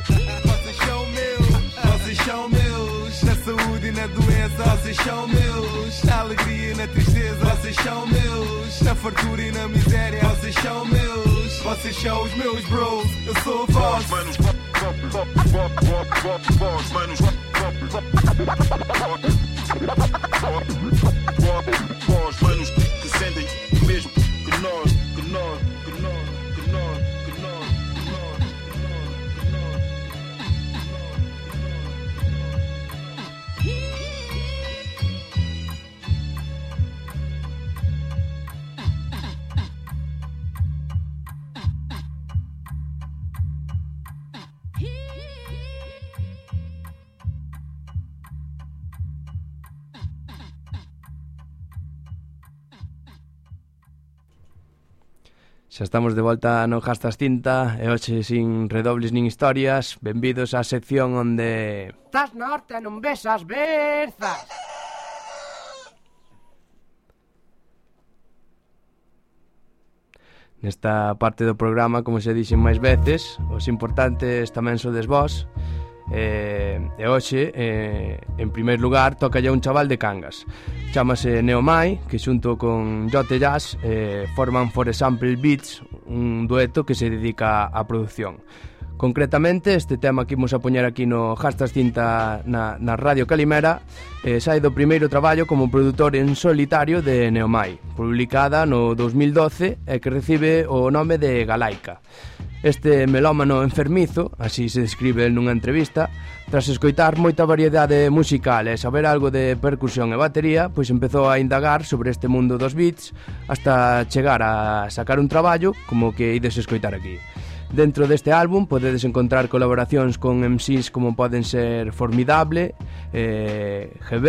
Vocês são meus, vocês são meus. Na saúde e na doença, vocês são meus. Na alegria e na tristeza, vocês são meus. Na fartura e na miséria, vocês são meus Vocês são os meus bros, eu sou o o mesmo que nós, Xa estamos de volta no gastas cinta e hoxe sin redobles nin historias Benvidos á sección onde... Estás norte non ves as berzas. Nesta parte do programa, como xa dixen máis veces Os importantes tamén sodes vós. Eh, e hoxe, eh, en primeiro lugar, toca un chaval de Cangas. Chámase Neomai, que xunto con Jote Jazz eh, forman For Example Beats, un dueto que se dedica á produción. Concretamente, este tema que imos a poñer aquí no Hastas Cinta na, na Radio Calimera eh, sai do primeiro traballo como produtor en solitario de Neomai, publicada no 2012 e que recibe o nome de Galaica. Este melómano enfermizo, así se describe nunha entrevista, tras escoitar moita variedade musical e saber algo de percusión e batería, pois empezou a indagar sobre este mundo dos beats hasta chegar a sacar un traballo como que ides escoitar aquí. Dentro deste álbum podedes encontrar colaboracións con MCs como poden ser Formidable, eh, GB,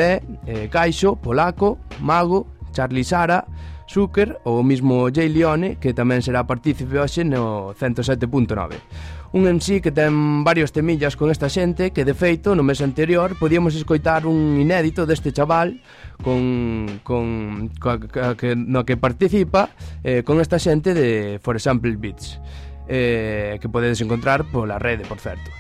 eh, Caixo, Polaco, Mago, Charlie Sara, Zucker ou o mismo Jay Leone que tamén será partícipe hoxe no 107.9 un MC que ten varios temillas con esta xente que de feito no mes anterior podíamos escoitar un inédito deste chaval con, con coa, coa, que, no que participa eh, con esta xente de For Example Beats eh, que podedes encontrar pola rede, por certo.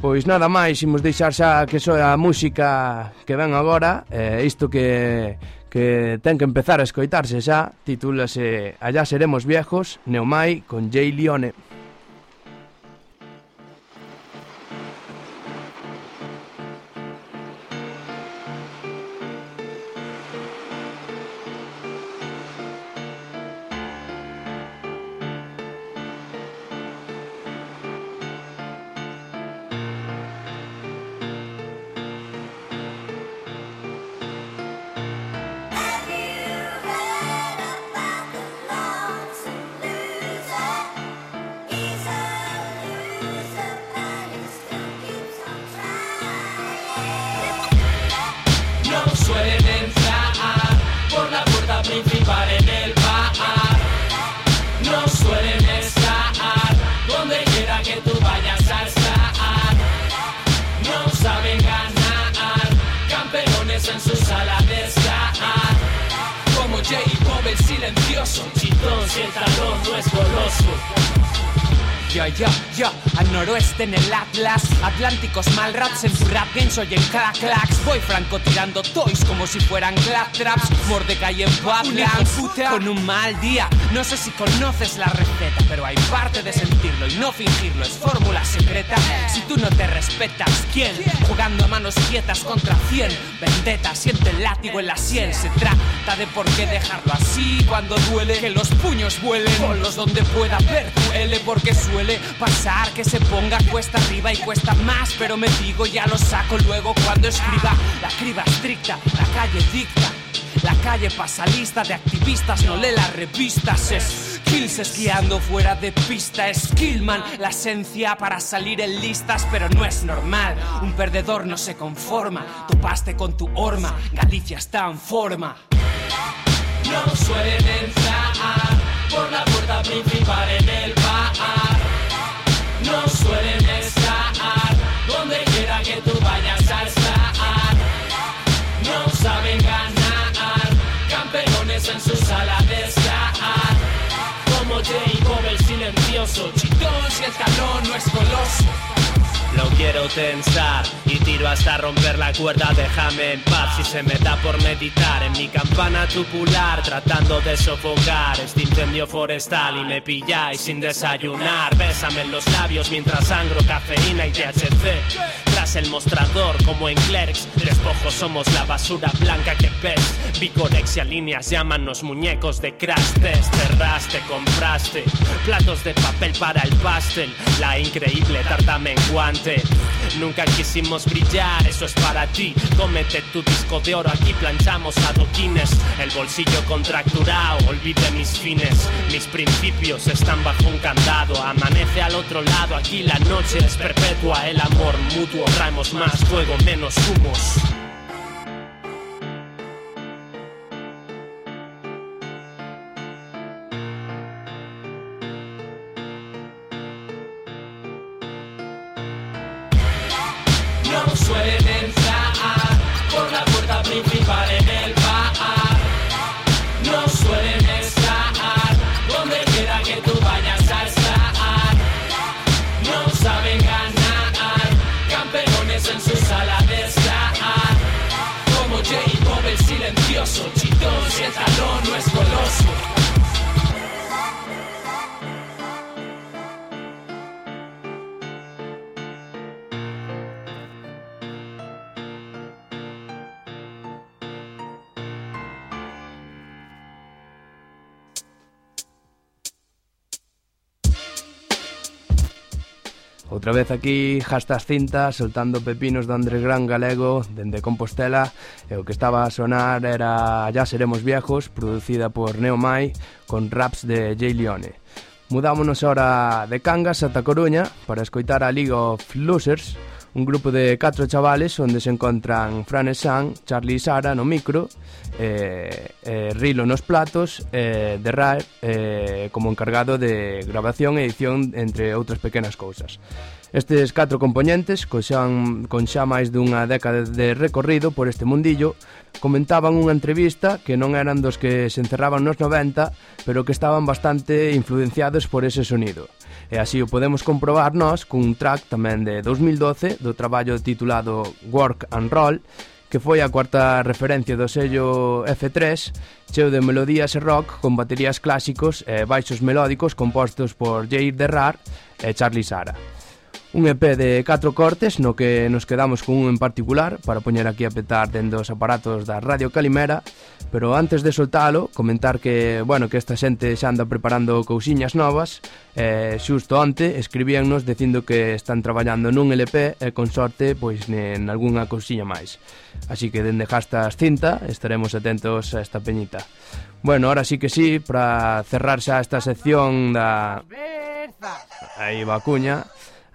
Pois nada máis, imos deixar xa que soa a música que ven agora, eh, isto que, que ten que empezar a escoitarse xa, titúlase Allá seremos viejos, Neomai con Jay Lione. tendencioso. Chitón, siéntalo, no es goloso. Yo, yo, yo, al noroeste en el Atlas. Atlánticos mal raps en su rap game soy en clac clacks Voy franco tirando toys como si fueran clap traps. Mordecai en Badlands con un mal día. No sé si conoces la receta Pero hay parte de sentirlo y no fingirlo. Es fórmula secreta. Si tú no te respetas, ¿quién? Jugando a manos quietas contra 100 Vendetta, siente el látigo en la sien. Se trata de por qué dejarlo así Cuando duele. Que los puños vuelen. Ponlos donde pueda ver duele porque suele pasar que se ponga cuesta arriba y cuesta más Pero me digo ya lo saco luego cuando escriba La criba estricta, la calle dicta la calle pasa lista de activistas, no lee las revistas. Es kills esquiando fuera de pista. Es Killman, la esencia para salir en listas, pero no es normal. Un perdedor no se conforma. Topaste con tu horma, Galicia está en forma. No suelen entrar por la puerta principal en el es Colosio Lo quiero tensar y tiro hasta romper la cuerda, déjame en paz si se me da por meditar en mi campana tubular tratando de sofocar este incendio forestal y me pilláis sin desayunar. Bésame en los labios mientras sangro cafeína y THC. Tras el mostrador como en Clerks, despojos somos la basura blanca que ves. Bicorexia líneas llámanos muñecos de crash test. Cerraste, compraste platos de papel para el pastel, la increíble tarta menguante. Nunca quisimos brillar, eso es para ti. Cómete tu disco de oro, aquí planchamos adoquines. El bolsillo contracturado, olvide mis fines. Mis principios están bajo un candado. Amanece al otro lado, aquí la noche es perpetua. El amor mutuo, traemos más fuego, menos humos. 8, 8, 2, 7, Outra vez aquí, jastas cintas, soltando pepinos do underground galego dende Compostela e o que estaba a sonar era Ya seremos viejos, producida por Neo Mai con raps de Jay Leone. Mudámonos ahora de Cangas ata Coruña para escoitar a League of Losers, un grupo de catro chavales onde se encontran Fran e San, Charlie e Sara no micro, eh, eh, Rilo nos platos, eh, The Rare eh, como encargado de grabación e edición entre outras pequenas cousas. Estes catro componentes, con xa, con xa máis dunha década de recorrido por este mundillo, comentaban unha entrevista que non eran dos que se encerraban nos 90, pero que estaban bastante influenciados por ese sonido. E así o podemos comprobar nós cun track tamén de 2012 do traballo titulado Work and Roll, que foi a cuarta referencia do sello F3, cheo de melodías e rock con baterías clásicos e baixos melódicos compostos por Jair Derrar e Charlie Sara. Un EP de 4 cortes no que nos quedamos con un en particular para poñer aquí a petar dentro dos aparatos da Radio Calimera Pero antes de soltalo, comentar que, bueno, que esta xente xa anda preparando cousiñas novas eh, Xusto onte escribíannos dicindo que están traballando nun LP e con sorte pois en algunha cousiña máis. Así que dende jastas cinta estaremos atentos a esta peñita. Bueno, ahora sí que sí, para cerrar xa esta sección da... Aí va cuña.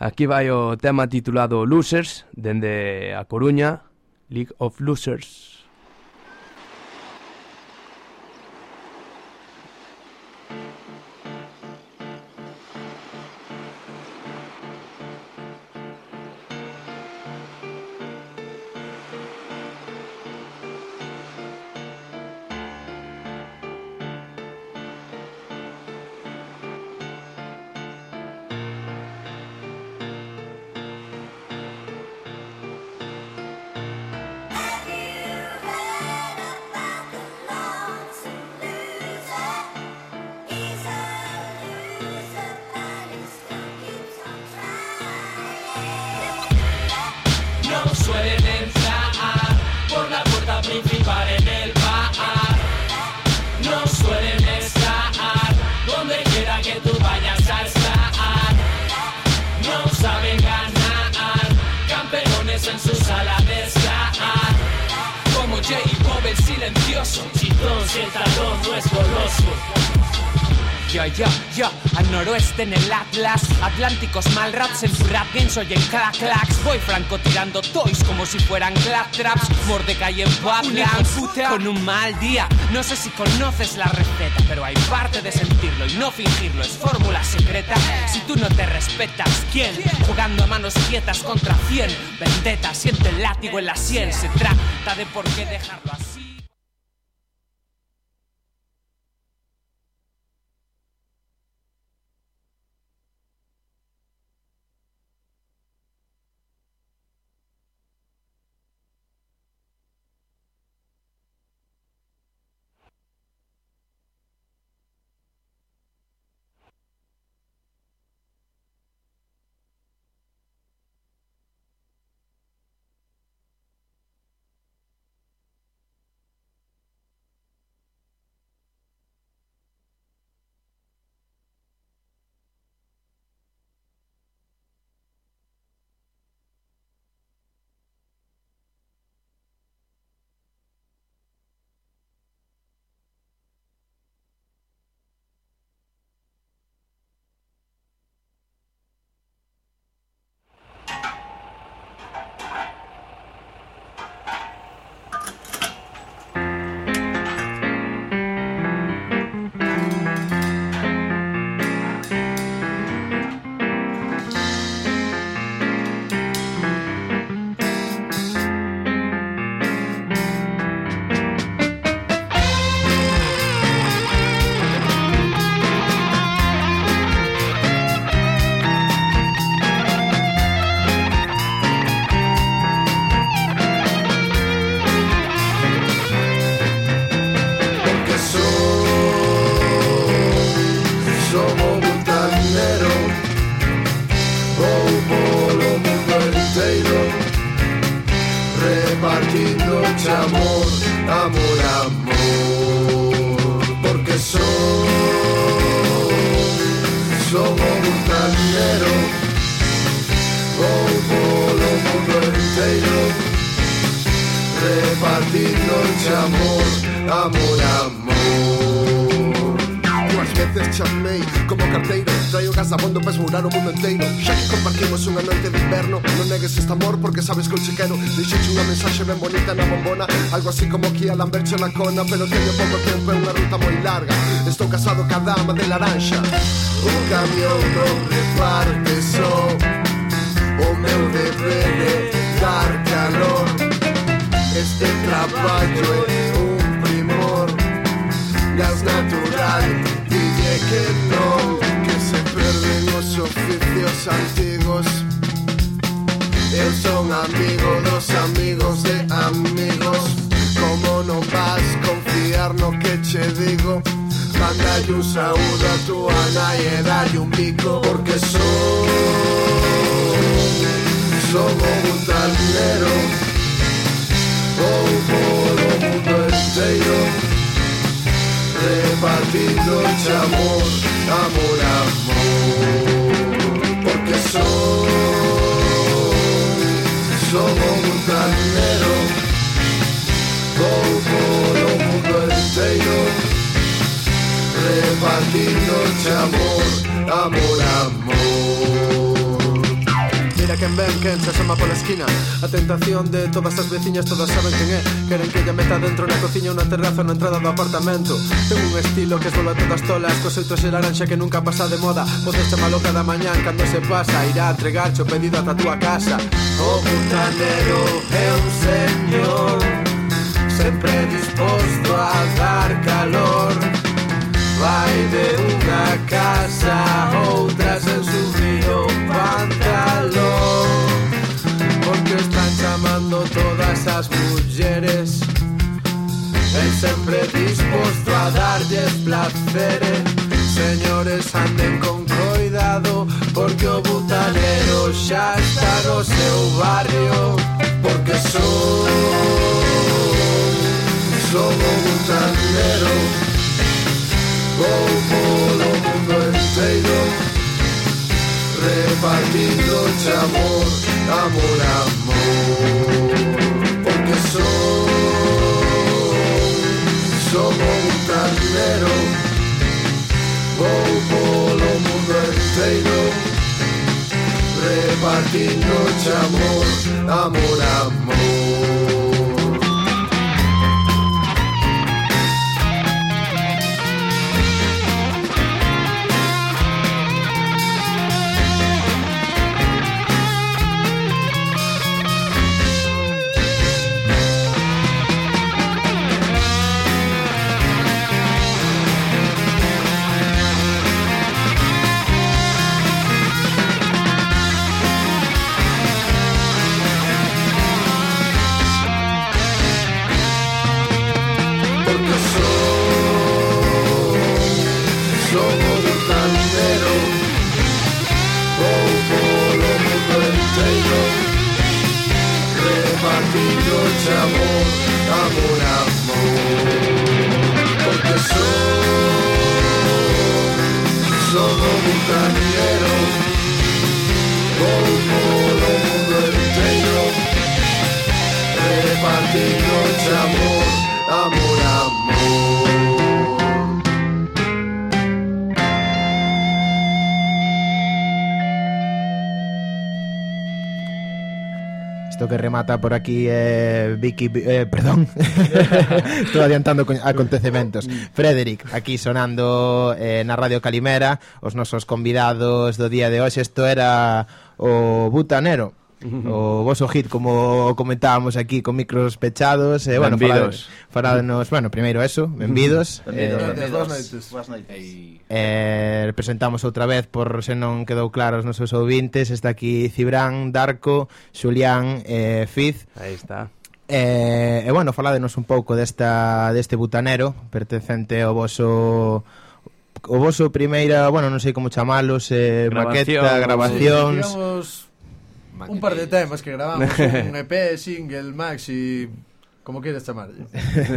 Aquí vai o tema titulado Losers, dende a Coruña, League of Losers. suelen entrar por la puerta principal en el bar. No suelen estar donde quiera que tú vayas a estar. No saben ganar, campeones en su sala de estar. Como J. Bob el silencioso, chitón, si el talón no es goloso. Yo, yo, yo, al noroeste en el Atlas. Atlánticos mal raps en tu rap game soy en crack clacks Voy franco tirando toys como si fueran clap traps. Mordecai en Badlands con un mal día. No sé si conoces la receta Pero hay parte de sentirlo y no fingirlo. Es fórmula secreta. Si tú no te respetas, ¿quién? Jugando a manos quietas contra 100 Vendetta, siente el látigo en la sien. Se trata de por qué dejarlo así amor, amor, amor Coas veces chamei como carteiro Traio gas a para esmurar o mundo inteiro Xa que compartimos unha noite de inverno Non negues este amor porque sabes que eu che quero Deixeche unha mensaxe ben bonita na bombona. Algo así como que a lamberche na cona Pero teño pouco tempo e unha ruta moi larga. Estou casado ca dama de laranxa Un camión non reparte só. O meu deber é dar calor. Este traballo é un primor Gas natural. Dille que non Que se perden os oficios antigos Eu son amigo dos amigos de amigos. Como non vas confiar no que che digo Mándalle un saúdo a nai e dalle un bico Porque son Somos un talnero todo el mundo entero, repartiendo ese amor, amor, amor, porque somos, somos montaneros, todo el mundo entero, repartiendo ese amor, amor, amor. Mira quen ven, quen se asoma pola esquina. A tentación de todas as veciñas todas saben quen é Queren que ella meta dentro na cociña unha terraza na entrada do apartamento. Ten un estilo que esbola todas tolas Cos seu traxe laranxa que nunca pasa de moda. Podes chamalo cada mañán cando se pasa Irá a entregarche o pedido ata a túa casa. Oh, o butanero é un señor Sempre disposto a dar calor. Vai de unha casa a outra sen subir o pantalón. Porque están chamando todas as mulleres E sempre disposto a darlles placeres. Señores anden con cuidado Porque o butanero xa está no seu barrio. Porque son, son o butanero. como lo mundo entero, repartiéndote amor, amor, amor, porque soy, somos un carnero, como lo mundo entero, repartiéndote amor, amor, amor. remata por aquí eh, Vicky, eh, perdón, [LAUGHS] estou adiantando acontecementos. Mm. Frederic, aquí sonando eh, na Radio Calimera, os nosos convidados do día de hoxe, isto era o Butanero o vosso hit como comentábamos aquí con micros pechados eh, bueno, benvidos. faládenos, bueno, primeiro eso, benvidos [LAUGHS] benvidos, eh, benvidos. Boas noites, boas noites. Eh, presentamos outra vez por se non quedou claro os nosos ouvintes está aquí Cibrán, Darko Xulián, eh, Fiz aí está eh, E, eh, eh, bueno, faládenos un pouco desta, deste butanero pertencente ao voso o voso primeira, bueno, non sei como chamalos, eh, maqueta, grabacións. Sí, Un par de temas que gravamos, [LAUGHS] un EP, single, maxi, como queres chamarlle.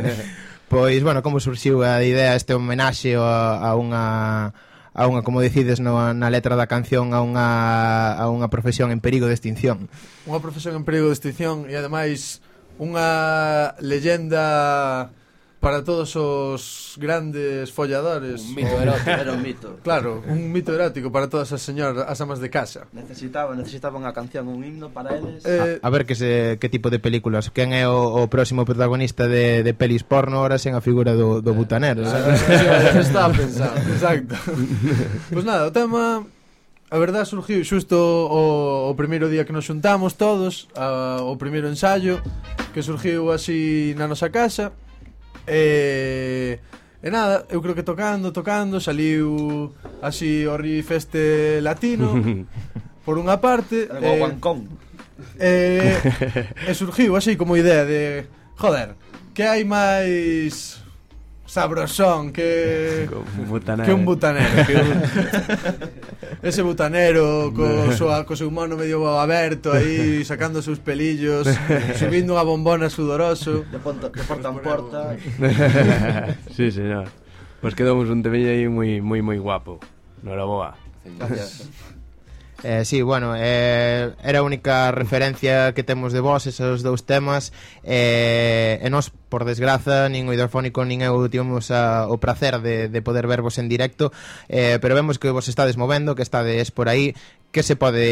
[LAUGHS] pois, bueno, como surxiu a idea este homenaxe a, a unha a unha, como decides no, na letra da canción a unha, a unha profesión en perigo de extinción Unha profesión en perigo de extinción e ademais unha leyenda para todos os grandes folladores. Un mito erótico, era un mito. [LAUGHS] Claro, un mito erótico para todas as señoras, as amas de casa. necesitaba necesitaba unha canción, un himno para eles. Eh, a, a ver que se que tipo de películas, quen é o, o próximo protagonista de, de pelis porno ahora sen a figura do, do eh, butanero. Eh, eh, eh está pensado, exacto. [LAUGHS] Pois pues nada, o tema A verdad surgiu xusto o, o primeiro día que nos xuntamos todos a, O primeiro ensayo Que surgiu así na nosa casa E, e nada, eu creo que tocando, tocando, saliu así o riff este latino, [LAUGHS] por unha parte. E, e, eh, eh, e surgiu así como idea de, joder, que hai máis sabrosón que butanero. que un butanero que un, [LAUGHS] ese butanero co, [LAUGHS] súa, co seu mono medio aberto aí sacando seus pelillos [LAUGHS] subindo unha bombona sudoroso. De, ponto, de porta en porta. Sí señor. Pois pues quedamos un temella aí moi moi moi guapo. Noraboa. Gracias. Eh, sí, bueno, eh, era a única referencia que temos de vos, esos dous temas. Eh, E nos por desgraza, nin o Hidrofónico nin eu tivemos a, o prazer de, de poder vervos en directo, eh, pero vemos que vos estades movendo, que estades por aí, que se pode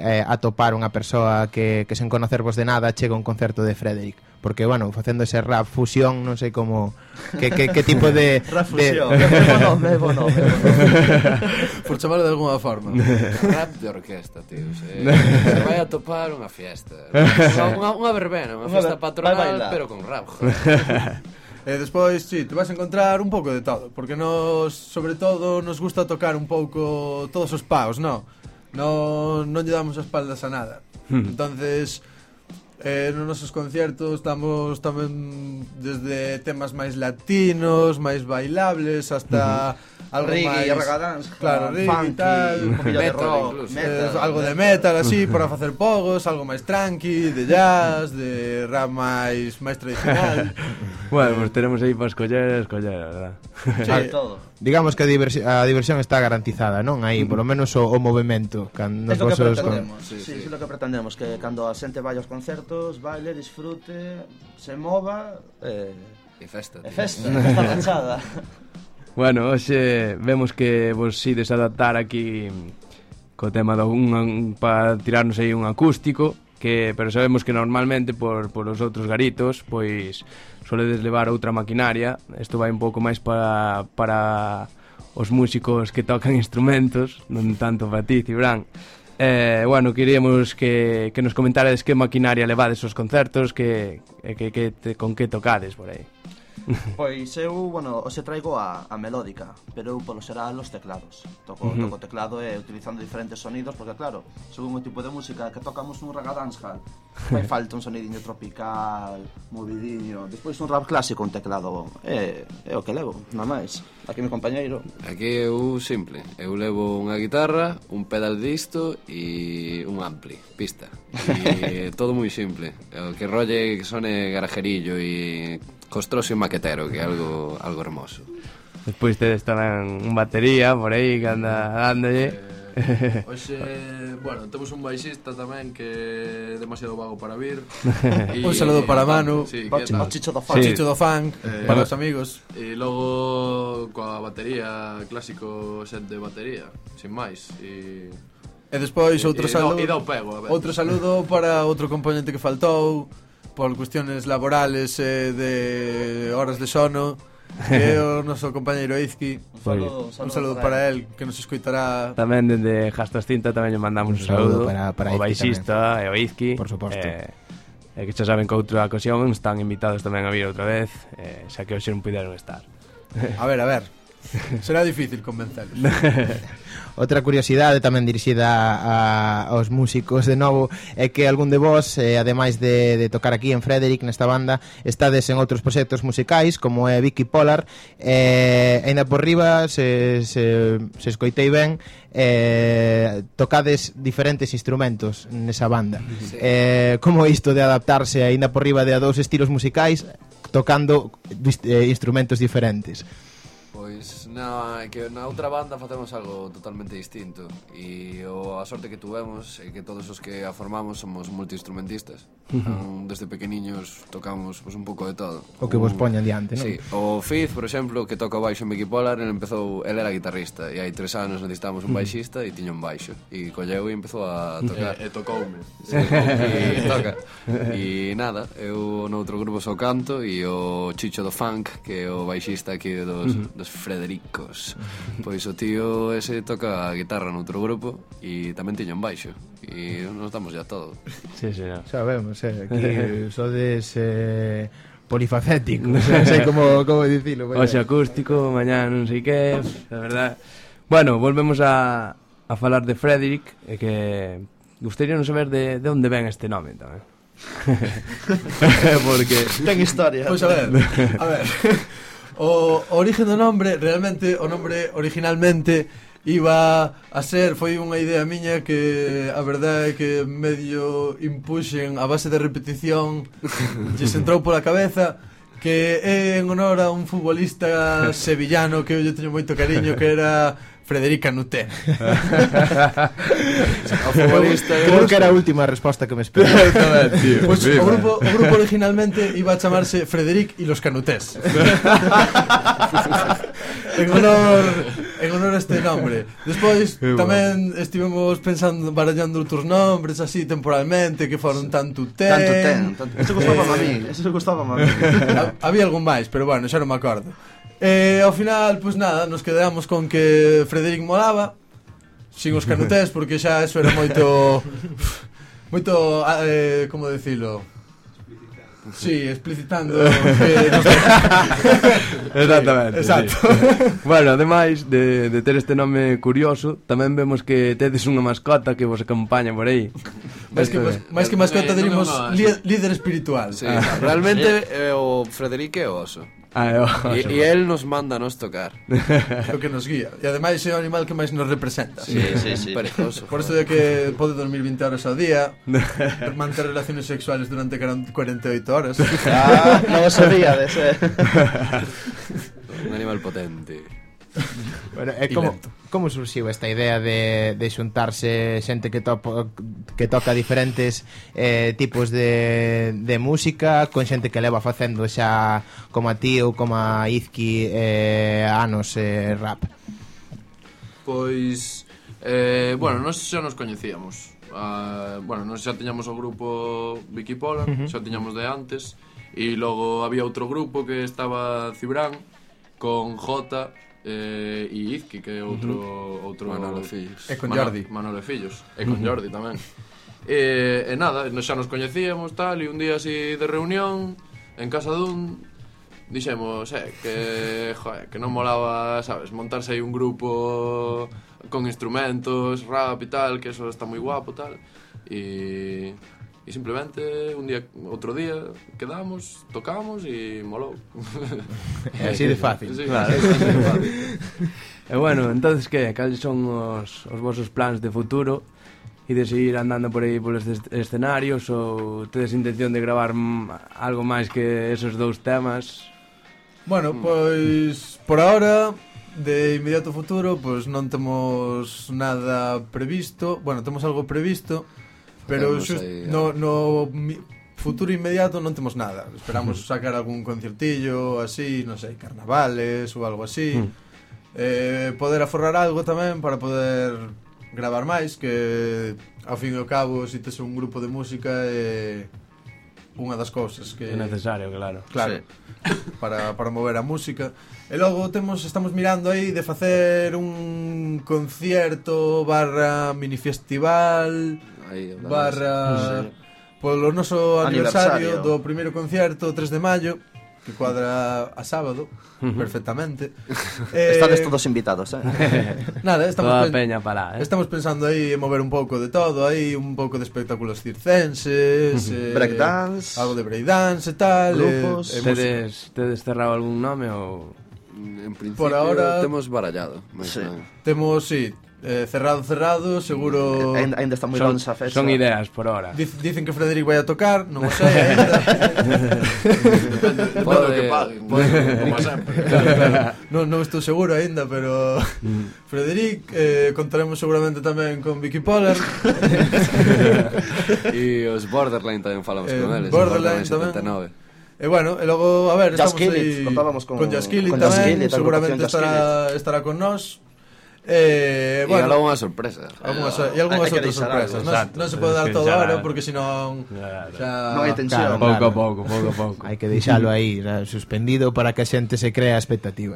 eh, atopar unha persoa que, que sen conocervos de nada chega a un concerto de Frederick? Porque, bueno, facendo ese rap fusión, non sei como... Que, que, que tipo de... [LAUGHS] rap fusión, de... mesmo non, mesmo non, mesmo non. [LAUGHS] Por chamarlo de alguna forma. rap de orquesta, tío. Se, se vai atopar unha fiesta. [LAUGHS] Unha, unha verbena, unha fiesta patronal, pero con rap rabo. [LAUGHS] E eh, despois, si, sí, te vas a encontrar un pouco de todo Porque nos, sobre todo, nos gusta tocar un pouco todos os paos, no? No, non lle damos as espaldas a nada hmm. Entonces, eh, nos nosos conciertos estamos tamén desde temas máis latinos, máis bailables Hasta... Uh -huh algo reggae, máis... Regada, claro, ah, reggae, funky, tal, un poquillo metal, de rock, incluso. Eh, metal, eh, algo de metal así para facer pogos, algo máis tranqui, de jazz, de rap máis máis tradicional. [LAUGHS] bueno, pues tenemos aí para escoller, escoller, verdad. Sí. Todo. Digamos que a, diversi a diversión está garantizada, non? Aí, polo menos o, o movimento cando nos Es lo que pretendemos, con... sí, sí, sí. sí, lo que pretendemos Que cando a xente vai aos concertos Baile, disfrute, se mova eh, E festa, tío. E festa, festa rachada [LAUGHS] Bueno, hoxe vemos que vos ides adaptar aquí co tema do un, para tirarnos aí un acústico que pero sabemos que normalmente por, por os outros garitos pois soledes levar outra maquinaria. Isto vai un pouco máis para, para os músicos que tocan [LAUGHS] instrumentos non tanto para ti, Cibran. Eh, bueno, queríamos que, que nos comentarades que maquinaria levades os concertos que, que, que te, con que tocades por aí. Pois eu, bueno, os traigo a, a melódica, pero eu polo xeral os teclados. Toco, uh -huh. toco teclado e utilizando diferentes sonidos, porque claro, según o tipo de música que tocamos un raga dancehall, [LAUGHS] vai falta un sonidinho tropical, movidiño, despois un rap clásico, un teclado, é, é o que levo, nada máis. Aquí mi compañeiro. Aquí eu simple, eu levo unha guitarra, un pedal disto e un ampli, pista. E [LAUGHS] todo moi simple, o que rolle que sone garajerillo e costroso e maquetero, que é algo, algo hermoso. Despois tedes tamén un batería por aí que anda dándolle. Eh, [LAUGHS] hoxe, bueno, temos un baixista tamén que é demasiado vago para vir. [LAUGHS] un saludo para Manu, sí, o oh, Chicho do Funk, sí. Chicho do Funk eh, para os amigos. E logo coa batería, clásico set de batería, sin máis. E E despois outro saludo. E, pego, a ver. Outro saludo para outro componente que faltou, por cuestiones laborales eh, de horas de sono que é [LAUGHS] o noso compañeiro Izki un saludo, saludo, un saludo para él. que nos escuitará. Tamén dende Jastas Cinta tamén lle mandamos un saludo, un saludo para, para o baixista e o Izki por suposto. Eh, e que xa saben que outra ocasión están invitados tamén a vir outra vez eh, xa que hoxe non puderon estar. A ver, a ver. Será difícil convencelos. [LAUGHS] Outra curiosidade tamén dirixida a, aos músicos de novo é que algún de vós, eh, ademais de, de tocar aquí en Frederick nesta banda, estades en outros proxectos musicais como é Vicky Polar, eh, ainda por riba se, se, se escoitei ben, eh, tocades diferentes instrumentos nesa banda. Sí. Eh, como isto de adaptarse aínda por riba de a dous estilos musicais tocando eh, instrumentos diferentes? Na, que na outra banda facemos algo totalmente distinto. E o, a sorte que tuvemos é que todos os que a formamos somos multiinstrumentistas. Uh -huh. Desde pequeniños tocamos pues, un pouco de todo. O que vos poña diante, non? Sí, o Fizz, por exemplo, que toca o baixo en Mickey Polar Ele empezou, ele era guitarrista E hai tres anos necesitábamos un baixista e tiña un baixo. E colleu e empezou a eh, tocar. E, e tocoume. Sí, E toca. E nada, eu noutro grupo só canto E o Chicho do Funk, que é o baixista aquí dos, uh -huh. dos Frederic. Cos. Pois o tío ese toca a guitarra noutro grupo e tamén tiña un baixo. E nos damos ya todo. Sí, sí, no. Sabemos, eh, aquí [LAUGHS] sodes eh, polifacéticos, [LAUGHS] non sei como, como dicilo. Pois o Oxe acústico, mañá non sei que, a verdad. Bueno, volvemos a, a falar de Frederick, e que gustaría non saber de, de onde ven este nome tamén. [LAUGHS] Porque... Ten historia. Pois pues a ver, a ver o, o origen do nombre, realmente, o nombre originalmente iba a ser, foi unha idea miña que a verdade é que medio impuxen a base de repetición [LAUGHS] lles entrou pola cabeza que é en honor a un futbolista sevillano que eu lle teño moito cariño que era Frederica Nuté. [LAUGHS] o futbolista Creo eh, que era a última resposta que me esperaba. [LAUGHS] pues, o, grupo, o grupo originalmente iba a chamarse Frederic y los Canutés. [LAUGHS] en honor en honor a este nombre. Despois tamén estivemos pensando barallando outros nombres así temporalmente que foron tanto ten. Tanto ten. Tanto... Eso gustaba eh... a mí, eso gustaba a mí. Había algún máis, pero bueno, xa non me acordo. E ao final, pois nada, nos quedamos con que Frederic molaba Sin os [LAUGHS] canutés, porque xa eso era moito [LAUGHS] Moito, ah, eh, como decilo... Sí, explicitando [LAUGHS] que nos... Exactamente. Exacto. Sí. bueno, ademais de, de ter este nome curioso, tamén vemos que tedes unha mascota que vos acompaña por aí. Máis que, mas, máis que mascota, eh, eh, diríamos líder espiritual. Sí, ah. Realmente eh, o Frederique é o oso. Ah, e, e el nos manda a nos tocar. O que nos guía. E ademais é o animal que máis nos representa. Sí, sí, sí. Perezoso. Por iso de que pode dormir 20 horas ao día [LAUGHS] Manter relaciones sexuales durante 48 horas. Ah, Non sabía de ser [LAUGHS] Un animal potente. [LAUGHS] bueno, e como, como surxiu esta idea de, de xuntarse xente que, topo, que toca diferentes eh, tipos de, de música con xente que leva facendo xa como a ti ou como a Izki eh, anos eh, rap? Pois, eh, bueno, nós xa nos coñecíamos uh, bueno, nós xa tiñamos o grupo Vicky Polan, uh -huh. xa tiñamos de antes e logo había outro grupo que estaba Cibran con J eh, e Izqui, que é outro... Uh -huh. outro Manolo Fillos. E con Jordi. Manolo Fillos. E con. Jordi tamén. E, eh, e eh, nada, xa nos coñecíamos tal, e un día así de reunión, en casa dun, dixemos eh, que, [LAUGHS] joder, que non molaba, sabes, montarse aí un grupo con instrumentos, rap e tal, que eso está moi guapo tal. E E simplemente un día, outro día quedamos, tocamos e molou. É así de fácil. Sí, claro. así de fácil. [LAUGHS] e eh, bueno, entonces que, cales son os, os vosos plans de futuro? E de seguir andando por aí polos escenarios ou tedes intención de gravar algo máis que esos dous temas? Bueno, mm. pois por ahora de inmediato futuro pois non temos nada previsto. Bueno, temos algo previsto, Pero xust, aí, no, eh. no futuro inmediato non temos nada. Esperamos [LAUGHS] sacar algún concertillo así, non sei, carnavales ou algo así. Mm. Eh, poder aforrar algo tamén para poder gravar máis que ao fin e ao cabo se si tes un grupo de música é eh, unha das cousas que é necesario, claro. Claro. Sí. [LAUGHS] Para para mover a música. E logo temos estamos mirando aí de facer un concierto barra mini festival aí, barra polo noso aniversario, aniversario do primeiro concerto 3 de maio que cuadra a sábado perfectamente. [LAUGHS] eh, Estades todos invitados, eh. [LAUGHS] Nada, estamos Toda peña para, eh. Estamos pensando aí en mover un pouco de todo, aí un pouco de espectáculos circenses, eh, breakdance, algo de breakdance e tal, eh, grupos. Eh, tedes, tedes cerrado algún nome ou mm, en principio Por ahora, temos barallado, sí. Temos, sí, Eh, cerrado, cerrado, seguro... Eh, ainda, ainda está moi son, a festa. Son ideas por hora. Dic, dicen que Frederic vai a tocar, non o sei, eh. ainda. [LAUGHS] depende, depende pode, que paguen, pode, como [LAUGHS] sempre. Claro, claro. Non, non estou seguro ainda, pero... Mm. Frederic, eh, contaremos seguramente tamén con Vicky Pollard. [LAUGHS] e os Borderline tamén falamos eh, con eles. Borderline, Borderline tamén. 79. E eh, bueno, e logo, a ver, Just estamos aí... Contábamos con, con Jaskilly tamén, Jaskilly, seguramente estará, estará con nós. Eh, bueno, e algunha sorpresa. Algunha so e algunhas outras sorpresas. Non, non se pode dar todo ahora porque senón claro. xa non hai tensión. Claro, pouco a pouco, pouco a pouco. [LAUGHS] hai que deixalo aí suspendido para que a xente se crea a expectativa.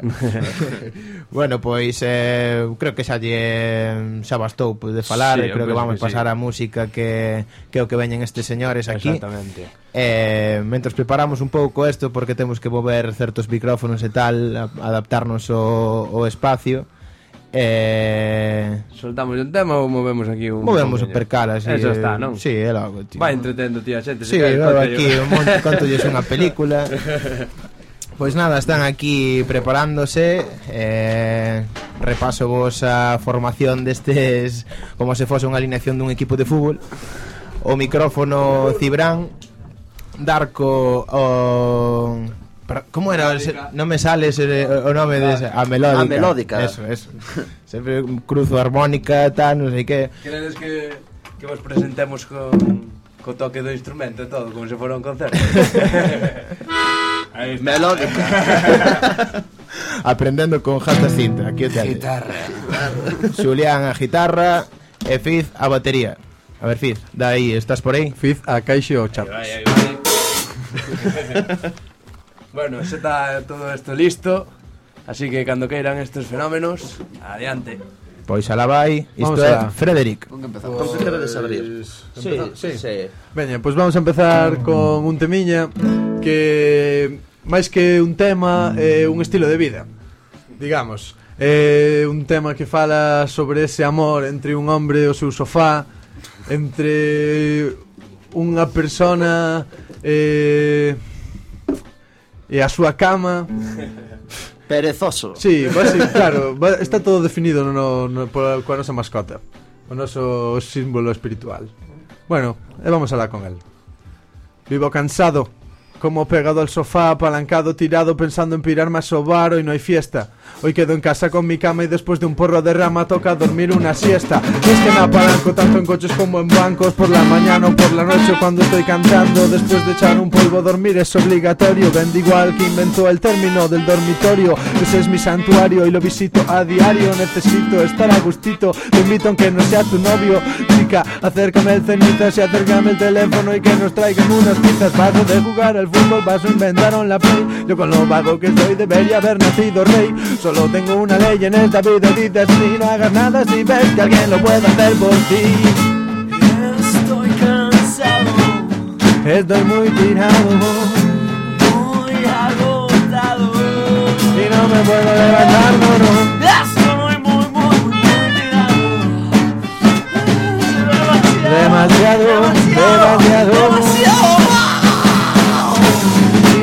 [LAUGHS] bueno, pois eh, creo que xa lle eh, xa bastou de falar, sí, creo que vamos que pasar sí. a música que que o que veñen estes señores aquí. Exactamente. Eh, mentras preparamos un pouco isto porque temos que mover certos micrófonos e tal, adaptarnos o, o espacio Eh... Soltamos un tema ou movemos aquí un Movemos o percal así. Eso está, non? Si, sí, é logo, tío. Vai entretendo, tío, a xente. Si, sí, claro, aquí un monte canto lles unha película. [LAUGHS] Pois pues nada, están aquí preparándose eh, Repaso vos a formación destes Como se fose unha alineación dun equipo de fútbol O micrófono Cibrán Darko o Como era? Non me sale ese, o nome de a ah, melódica. A melódica. Eso, eso. Sempre cruzo armónica, tal, non sei que. Queredes que que vos presentemos con co toque do instrumento e todo, como se fora un concerto. [LAUGHS] melódica. [LAUGHS] Aprendendo con Jata Cinta, aquí o teatro. Guitarra. Xulián a guitarra e Fiz a batería. A ver, Fiz, da aí, estás por aí? Fiz a caixa o chapas. Aí vai, aí vai. [LAUGHS] Bueno, xa está todo isto listo Así que cando queiran estes fenómenos Adiante Pois alá vai, isto é Frederick Con que? Con que queredes abrir? Sí, sí, sí. Veña, pois vamos a empezar con un temiña Que máis que un tema é un estilo de vida Digamos É eh, un tema que fala sobre ese amor entre un hombre e o seu sofá Entre unha persona eh, e a súa cama. Perezoso. Sí, basi, claro, va- está todo definido no, no, no, por, coa nosa mascota O noso símbolo espiritual Bueno, e vamos alá con el Vivo cansado Como pegado al sofá, apalancado, tirado Pensando en pirarme a sobar Hoy no hay fiesta Hoy quedo en casa con mi cama y después de un porro de rama toca dormir una siesta. Es que me apalanco tanto en coches como en bancos, por la mañana o por la noche cuando estoy cantando. Después de echar un polvo, dormir es obligatorio. Bendigo al que inventó el término del dormitorio. Ese es mi santuario y lo visito a diario. Necesito estar a gustito. Te invito aunque no sea tu novio. Chica, acércame el cenizas y acércame el teléfono y que nos traigan unas pizzas. Paso de jugar al fútbol, paso inventaron la play. Yo con lo vago que soy debería haber nacido rey. Solo tengo una ley en esta vida. Dices si no hagas nada si ves que alguien lo puede hacer por ti. Estoy cansado, Estoy muy tirado muy agotado. y no me puedo levantar, no, no. Estoy muy, muy, muy tirado. Demasiado, demasiado.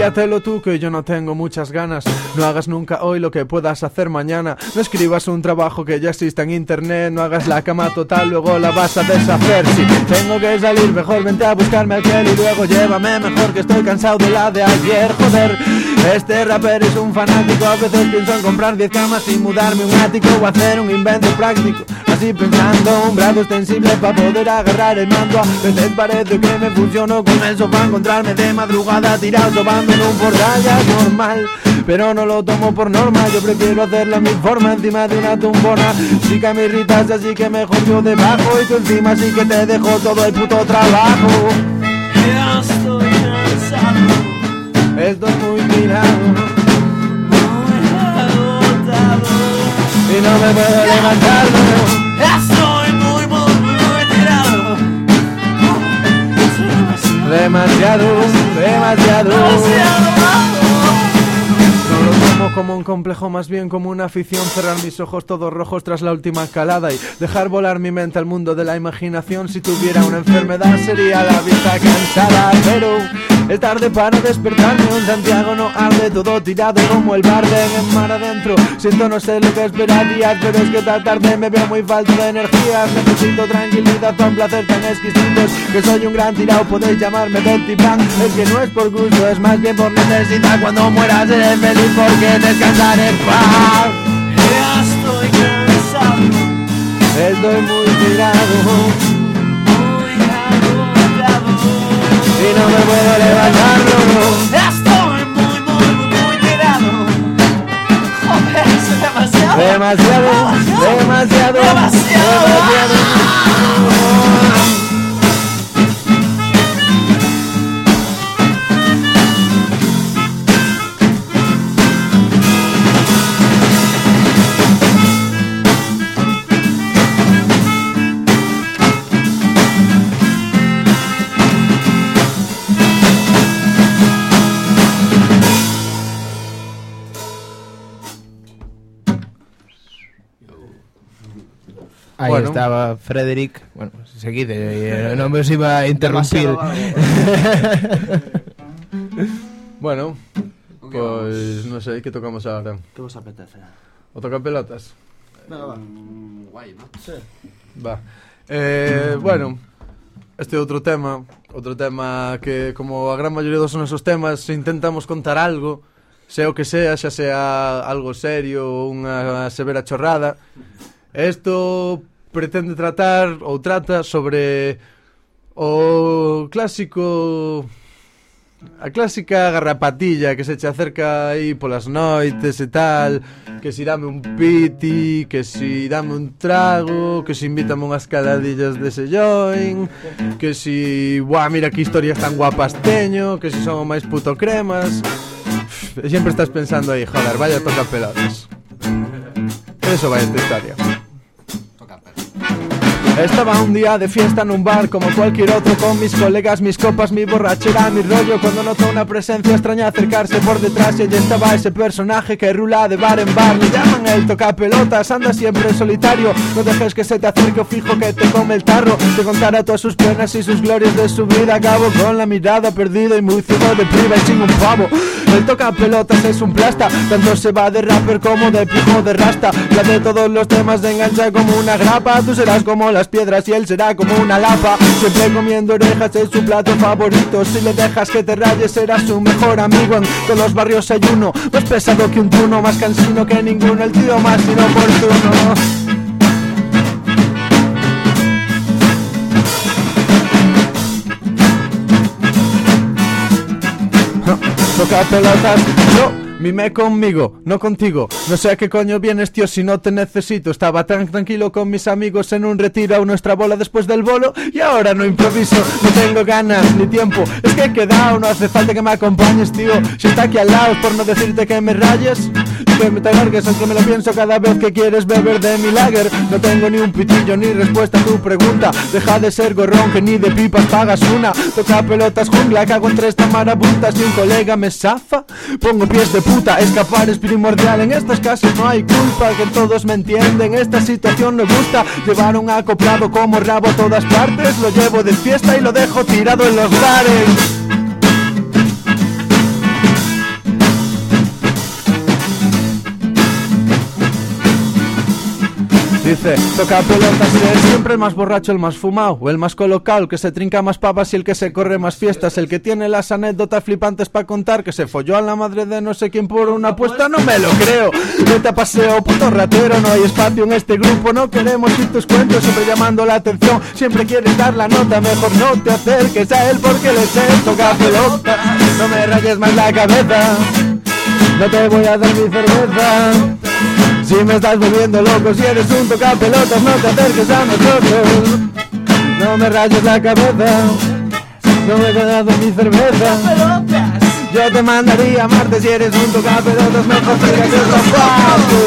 Díatelo tú que yo no tengo muchas ganas. No hagas nunca hoy lo que puedas hacer mañana. No escribas un trabajo que ya exista en internet. No hagas la cama total, luego la vas a deshacer. Si tengo que salir, mejor vente a buscarme aquel y luego llévame mejor que estoy cansado de la de ayer. Joder, este rapper es un fanático. A veces pienso en comprar 10 camas y mudarme un ático o hacer un invento práctico. Así pensando, un brazo extensible para poder agarrar el mando. A veces parece que me funciono con el sofá, encontrarme de madrugada tirado sobando en un portal ya es normal. Pero no lo tomo por norma, yo prefiero hacerlo a mi forma encima de una tumbona. Sí que me irritas, así que mejor yo debajo y tú encima sí que te dejo todo el puto trabajo. Ya estoy cansado, Estoy muy tirado muy agotado. y no me puedo levantar, no. Estoy muy, muy, muy tirado. Demasiado, demasiado. No lo como un complejo, más bien como una afición. Cerrar mis ojos todos rojos tras la última calada y dejar volar mi mente al mundo de la imaginación. Si tuviera una enfermedad sería la vista cansada, pero es tarde para despertarme. En Santiago no arde todo tirado como el Barden en mar adentro. Siento no sé lo que esperarías, pero es que esta tarde me veo muy falto de energías. Necesito tranquilidad un placer tan exquisito. Que soy un gran tirado, podéis llamarme Betty Bang. Es que no es por gusto, es más bien por necesidad. Cuando mueras seré feliz porque descansar en paz. Ya estoy cansado, Estoy muy tirado muy agotado. y no me puedo levantar, no. Estoy muy, muy, muy tirado. Joder, es demasiado. Demasiado, demasiado, demasiado. Aí bueno. estaba Frederick Bueno, seguide, eh, non os iba a interrumpir [LAUGHS] Bueno, pois pues, non sei que tocamos agora Que vos apetece? O toca pelotas? Venga, va mm, Guai, non? Sí Va eh, Bueno, este outro tema Outro tema que como a gran maioría dos nosos temas Intentamos contar algo Sea o que sea, xa sea algo serio Ou Unha severa chorrada Isto pretende tratar ou trata sobre o clásico a clásica garrapatilla que se che acerca aí polas noites e tal, que si dame un piti, que si dame un trago, que si invítame unhas caladillas de selloin, que si, buah, mira que historias tan guapas teño, que si son máis puto cremas. E sempre estás pensando aí, joder, vaya toca pelotas. Eso vai esta historia Estaba un día de fiesta en un bar como cualquier otro con mis colegas, mis copas, mi borrachera, mi rollo Cuando noto una presencia extraña acercarse por detrás y allí estaba ese personaje que rula de bar en bar Le llaman el tocapelotas, anda siempre solitario No dejes que se te acerque o fijo que te come el tarro Te contará todas sus penas y sus glorias de su vida Acabo con la mirada perdida y muy ciego de priva y sin un pavo El toca pelotas es un plasta, tanto se va de rapper como de pijo de rasta. La de todos los temas se engancha como una grapa. Tú serás como las piedras y él será como una lapa. Siempre comiendo orejas es su plato favorito. Si le dejas que te rayes, serás su mejor amigo. En todos los barrios hay uno, más pesado que un truno, más cansino que ninguno. El tío más inoportuno. Toca pelotas, yo mimé conmigo, no contigo. No sé a qué coño vienes, tío, si no te necesito. Estaba tan tranquilo con mis amigos en un retiro a nuestra bola después del bolo y ahora no improviso. No tengo ganas ni tiempo, es que he quedado, no hace falta que me acompañes, tío. Si está aquí al lado, por no decirte que me rayes. Que me te largues, aunque me lo pienso cada vez que quieres beber de mi lager. No tengo ni un pitillo ni respuesta a tu pregunta. Deja de ser gorrón, que ni de pipas pagas una. Toca pelotas jungla, cago en tres tamarabuntas. Si un colega me zafa, pongo pies de puta. Escapar es primordial, en estos casos no hay culpa. Que todos me entienden, esta situación me gusta. Llevar un acoplado como rabo a todas partes. Lo llevo de fiesta y lo dejo tirado en los bares. Dice, toca pelotas y es siempre el más borracho, el más fumado, el más colocado, el que se trinca más papas y el que se corre más fiestas, el que tiene las anécdotas flipantes para contar, que se folló a la madre de no sé quién por una apuesta, no me lo creo. Vete a paseo, puto ratero, no hay espacio en este grupo, no queremos ir tus cuentos, siempre llamando la atención, siempre quieres dar la nota, mejor no te acerques a él porque le sé, toca pelota, no me rayes más la cabeza, no te voy a dar mi cerveza. Si me estás volviendo loco, si eres un tocapelotas, no te acerques a nosotros. No me rayes la cabeza, no me he dado mi cerveza. Yo te mandaría a Marte si eres un tocapelotas, mejor tírate esta parte.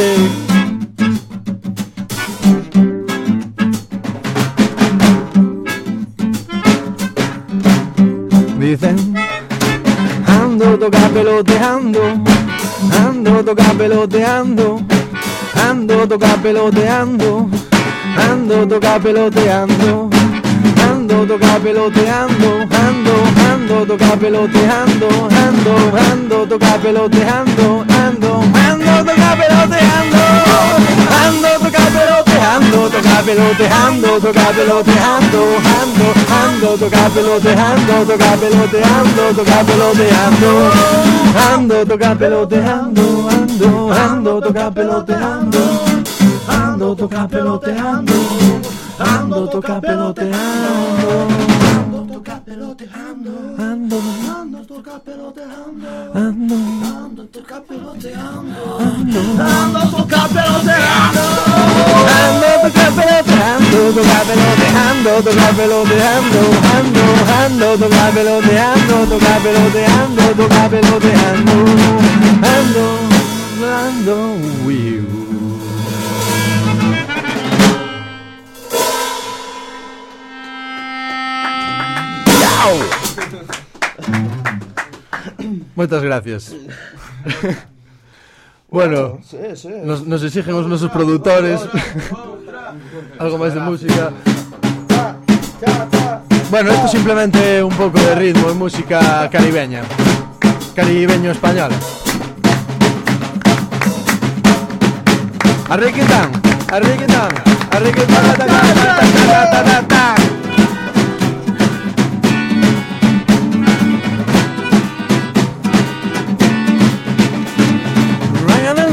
Ando toca peloteando, ando toca peloteando, ando toca peloteando, ando, ando toca peloteando, ando, ando toca peloteando, ando, ando toca peloteando, ando toca peloteando, toca peloteando, toca peloteando, ando, ando toca peloteando, toca peloteando, toca peloteando, ando toca peloteando, ando, ando toca peloteando, ando toca peloteando, ando toca peloteando, peloteando, ando, ando toca peloteando, ando, ando toca peloteando, ando, ando toca peloteando, ando toca peloteando, toca peloteando, toca peloteando, ando, ando toca peloteando, toca peloteando, toca peloteando, ando, ando, wiu. Moitas gracias. bueno, Sí, sí. nos, nos exigen os nosos produtores algo máis de música. Bueno, esto simplemente un pouco de ritmo de música caribeña. Caribeño español.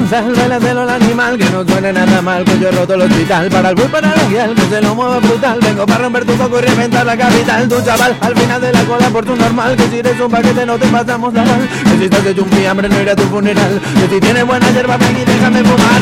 Ta. Salve del al animal, que no suene nada mal Que yo roto el hospital. Para el bull para el guial Que se lo mueva brutal, vengo para romper tu coco y reventar la capital. Tu chaval, al final de la cola por tu normal. Que si eres un paquete no te pasamos la mal. Que si estás hecho un fiambre no iré a tu funeral. Que si tienes buena hierba ven déjame fumar.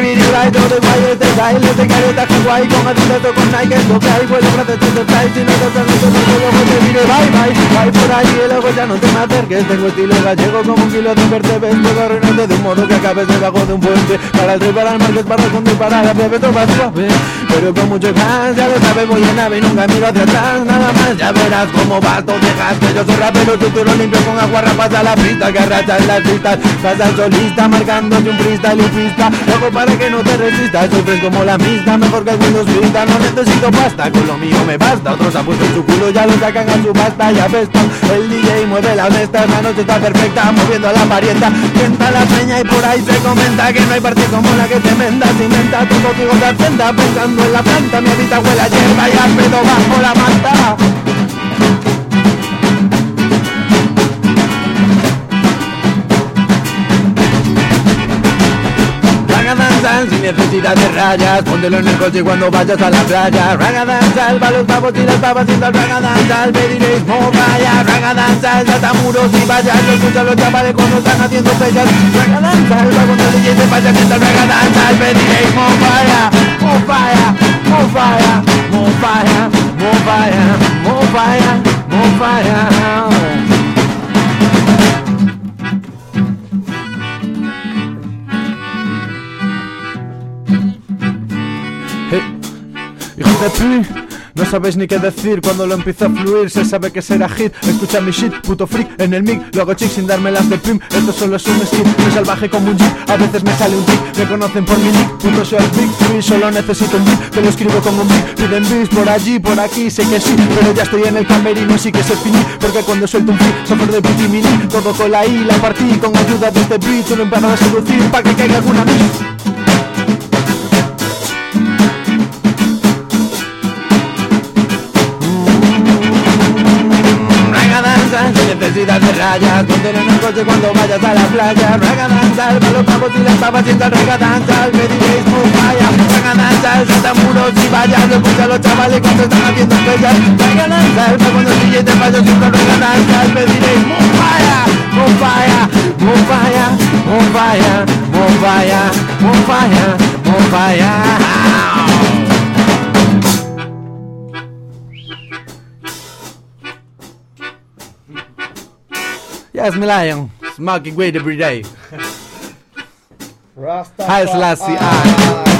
Biri bye, todo guay este style. Este careta que guay, con adidas con Nike Esto que hay, vuelvo a te trae Si no te traes, no te luego te diré bye bye Bye por ahí. Y luego ya no te me acerques. Tengo estilo gallego como un kilo de vertebres Puedo arruinarte de un modo que acabes debajo de un puente Para para el rey, para el marqués, para el conde, para la plebe, toma suave. Pero con mucho gas, ya lo sabes, voy en nave y nunca miro hacia atrás, nada más. Ya verás cómo vas, tú dejas que yo soy rapero, tú tú lo limpio con agua, rapas a la pista, que las pistas. Vas al solista, marcándote un freestyle y pista. Luego para que no te resistas, soy fresco como la mista, mejor que el Windows Vista. No necesito pasta, con lo mío me basta. Otros han puesto su culo, ya lo sacan a su pasta, ya ves tú. El DJ mueve la mesta, la noche está perfecta, moviendo la parienta. Sienta la peña y por ahí se comenta que no hay partido como la que te menda. Cimenta tu contigo te atenta, pensando en la planta. Mi habita huele a hierba y al pedo bajo la manta. Sin necesidad de rayas Póntelo en el coche cuando vayas a la playa. Raga danzar para los pavos y las pavas Siendo el raga danzar me diréis no vaya Raga danzar salta muros y vallas Lo escuchan los chavales cuando están haciendo pellas Raga danzar va cuando el DJ se vaya el raga danzar me diréis no vaya No vaya, no vaya, de no sabéis ni qué decir cuando lo empiezo a fluir. Se sabe que será hit. Escucha mi shit, puto freak en el mic. Lo hago sin darme las de prim. Esto solo es un skin. Soy salvaje como un jeep. A veces me sale un tic. Me conocen por mi nick. Puto soy el big free. Solo necesito un beat. Te lo escribo como un beat. Piden beats por allí, por aquí. Sé que sí. Pero ya estoy en el camerino. Sí que se finí. Porque cuando suelto un beat, sufro de y mini. Todo con la I, la partí. Con ayuda de este beat. Solo empezar a seducir. Pa' que caiga alguna miss. Necesidad de rayas Póntelo en el coche cuando vayas a la playa Raga danza, para los pavos y las pavas Sienta raga danza, me diréis muy vaya Raga danza, salta muros y vallas Lo escuchan los chavales cuando están haciendo estrellas Raga danza, para cuando el te falla Sienta raga danza, me diréis muy vaya Muy vaya, muy vaya, muy vaya Yes, lion, smoking weed every day. Hi, Selassie, I.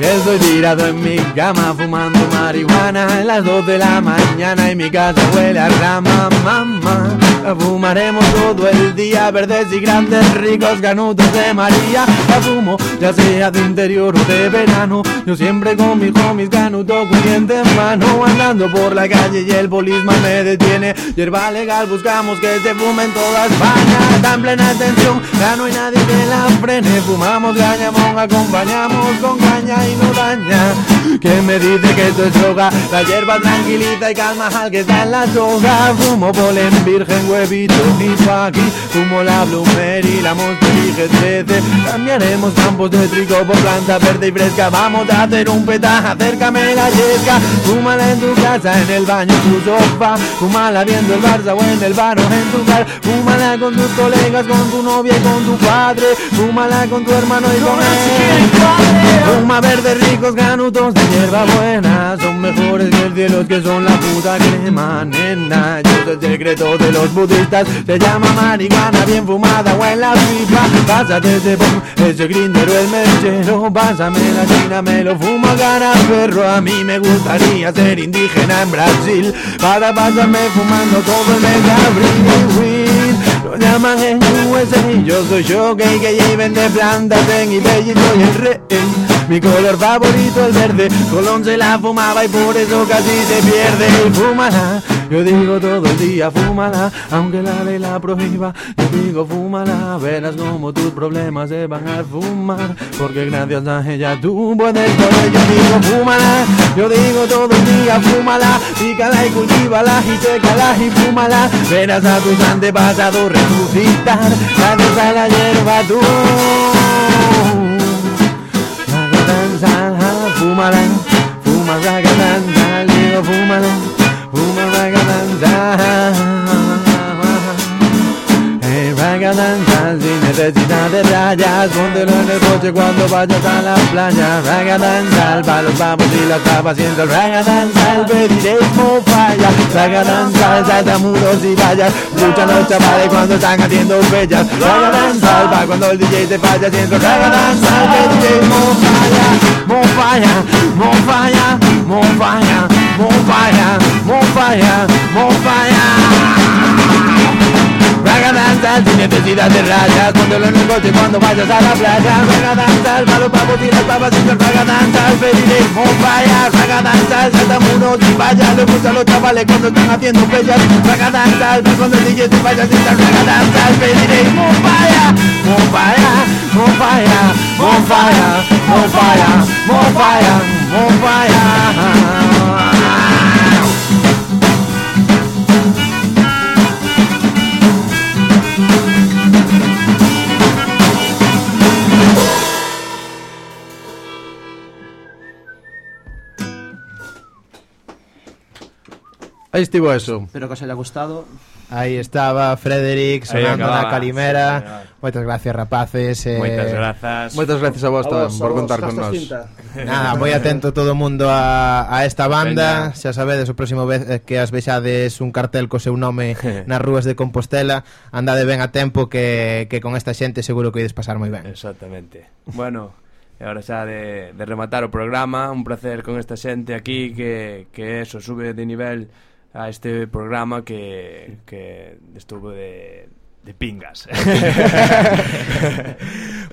Estoy tirado en mi cama fumando marihuana En las 2 de la mañana y mi casa huele a rama Mamá, fumaremos todo el día Verdes y grandes, ricos ganutos de María. La fumo, ya sea de interior o de verano. Yo siempre con mis homies corriente en mano. Andando por la calle y el polisma me detiene. Hierba legal buscamos que se fume en toda España en plena atención, ya no hay nadie que la frene. Fumamos gañamón, acompañamos con caña y no daña. Que me dice que esto es droga. La hierba tranquiliza y calma al que está en la soga. Fumo polen virgen, huevito y aquí Fumo la Blueberry, la Monster y G13 Cambiaremos campos de trigo por planta verde y fresca. Vamos a hacer un peta, acércame la yesca. Fúmala en tu casa, en el baño, en tu sofá. Fúmala viendo el Barça o en el bar o en tu bar. Fúmala con tus colegas, con tu novia y con tu padre. Fúmala con tu hermano y con él. Fuma verde ricos ganutos de hierba buena. Son mejores que el cielo que son la puta crema nena. Yo soy el secreto de los budistas. Se llama marihuana bien fumada o en la pipa. Pásate ese boom, ese grindero el mechero. Pásame la china, me lo fumo a perro. A mí me gustaría ser indígena en Brasil. Para pasarme fumando todo el mes de abril. Lo llaman en USA Yo soy Shogun que ya vende plantas en eBay y soy el rey mi color favorito el verde Colón se la fumaba y por eso casi se pierde. Y fúmala, yo digo todo el día fúmala Aunque la ley la prohíba Yo digo fúmala, verás como tus problemas se van a fumar Porque gracias a ella tú puedes poder Yo digo fúmala, yo digo todo el día fúmala Pícala y cultívala y sécala y fúmala Verás a tus antepasados resucitar Gracias a la hierba tú fúmala, fuma raga danza, digo fúmala, fuma raga danza. Hey, raga danza, sin necesidad de rayas Póntelo en el coche cuando vayas a la playa. Raga danzal, para los vamos y las tapas Siento el raga danzal, pediremos falla. Raga danzal, salta muros y vallas. Luchan los chavales cuando están haciendo bellas Raga danzal, pa' cuando el DJ te falla Siento el raga danzal, pediremos falla Monvaia, Monvaia, Monvaia, Monvaia, Monvaia, Monvaia. Juega a sin necesidad de rayas Cuando lo en el coche, cuando vayas a la playa Juega a danzar, palo, pavo, tiras, papas y Juega a danzar, pediré con fallas Juega a danzar, salta muros y vallas Le gusta a los chavales cuando están haciendo pellas Juega a danzar, ve con DJ y vayas y tal Juega a danzar, pediré con fallas Con fallas, con fallas, Aí estivo eso. Espero que os haya gustado. Aí estaba Frederick sonando na calimera. Sí, Moitas gracias, rapaces. Eh... Moitas grazas. Moitas gracias a vos, a vos por contar con nós. Nada, moi atento todo o mundo a, a esta banda. Xa sabedes, o próximo vez eh, que as vexades un cartel co seu nome [LAUGHS] nas rúas de Compostela, andade ben a tempo que, que con esta xente seguro que ides pasar moi ben. Exactamente. Bueno, E agora xa de, de rematar o programa Un placer con esta xente aquí Que, que eso, sube de nivel a este programa que, que estuvo de, de pingas. [LAUGHS]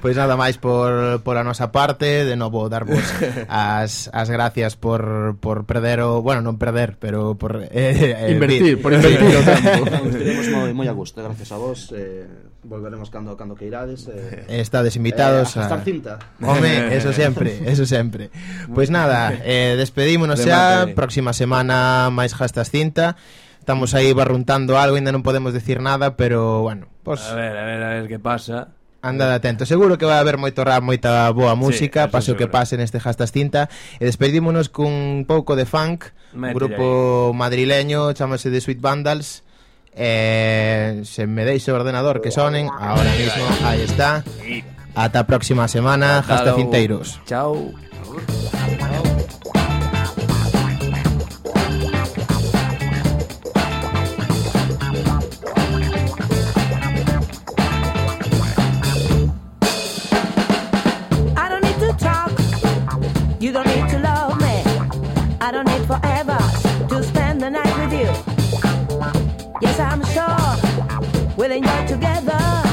pois nada máis por, por a nosa parte, de novo darvos [LAUGHS] as, as gracias por, por perder o, bueno, non perder, pero por eh, eh invertir, vir. por [LAUGHS] invertir o tempo. Estivemos moi moi a gusto, gracias a vos. Eh, volveremos cando cando queirades. Eh, Estades invitados eh, a gastar cinta. Home, eso sempre, eso sempre. Pois pues nada, eh, despedímonos xa, próxima semana máis gastas cinta. Estamos aí barruntando algo, ainda non podemos decir nada Pero, bueno, pois A ver, a ver, a ver que pasa. Andad atento, seguro que vai haber moito rap, moita boa música, eso pase o que seguro. pase neste Jastas Tinta e despedímonos cun pouco de funk, un grupo madrileño, chamase The Sweet Vandals. Eh, se me deixe o ordenador que sonen, ahora mismo, aí está. Ata a próxima semana, Jasta Cinteiros. Chao. Forever to spend the night with you. Yes, I'm sure we'll enjoy together.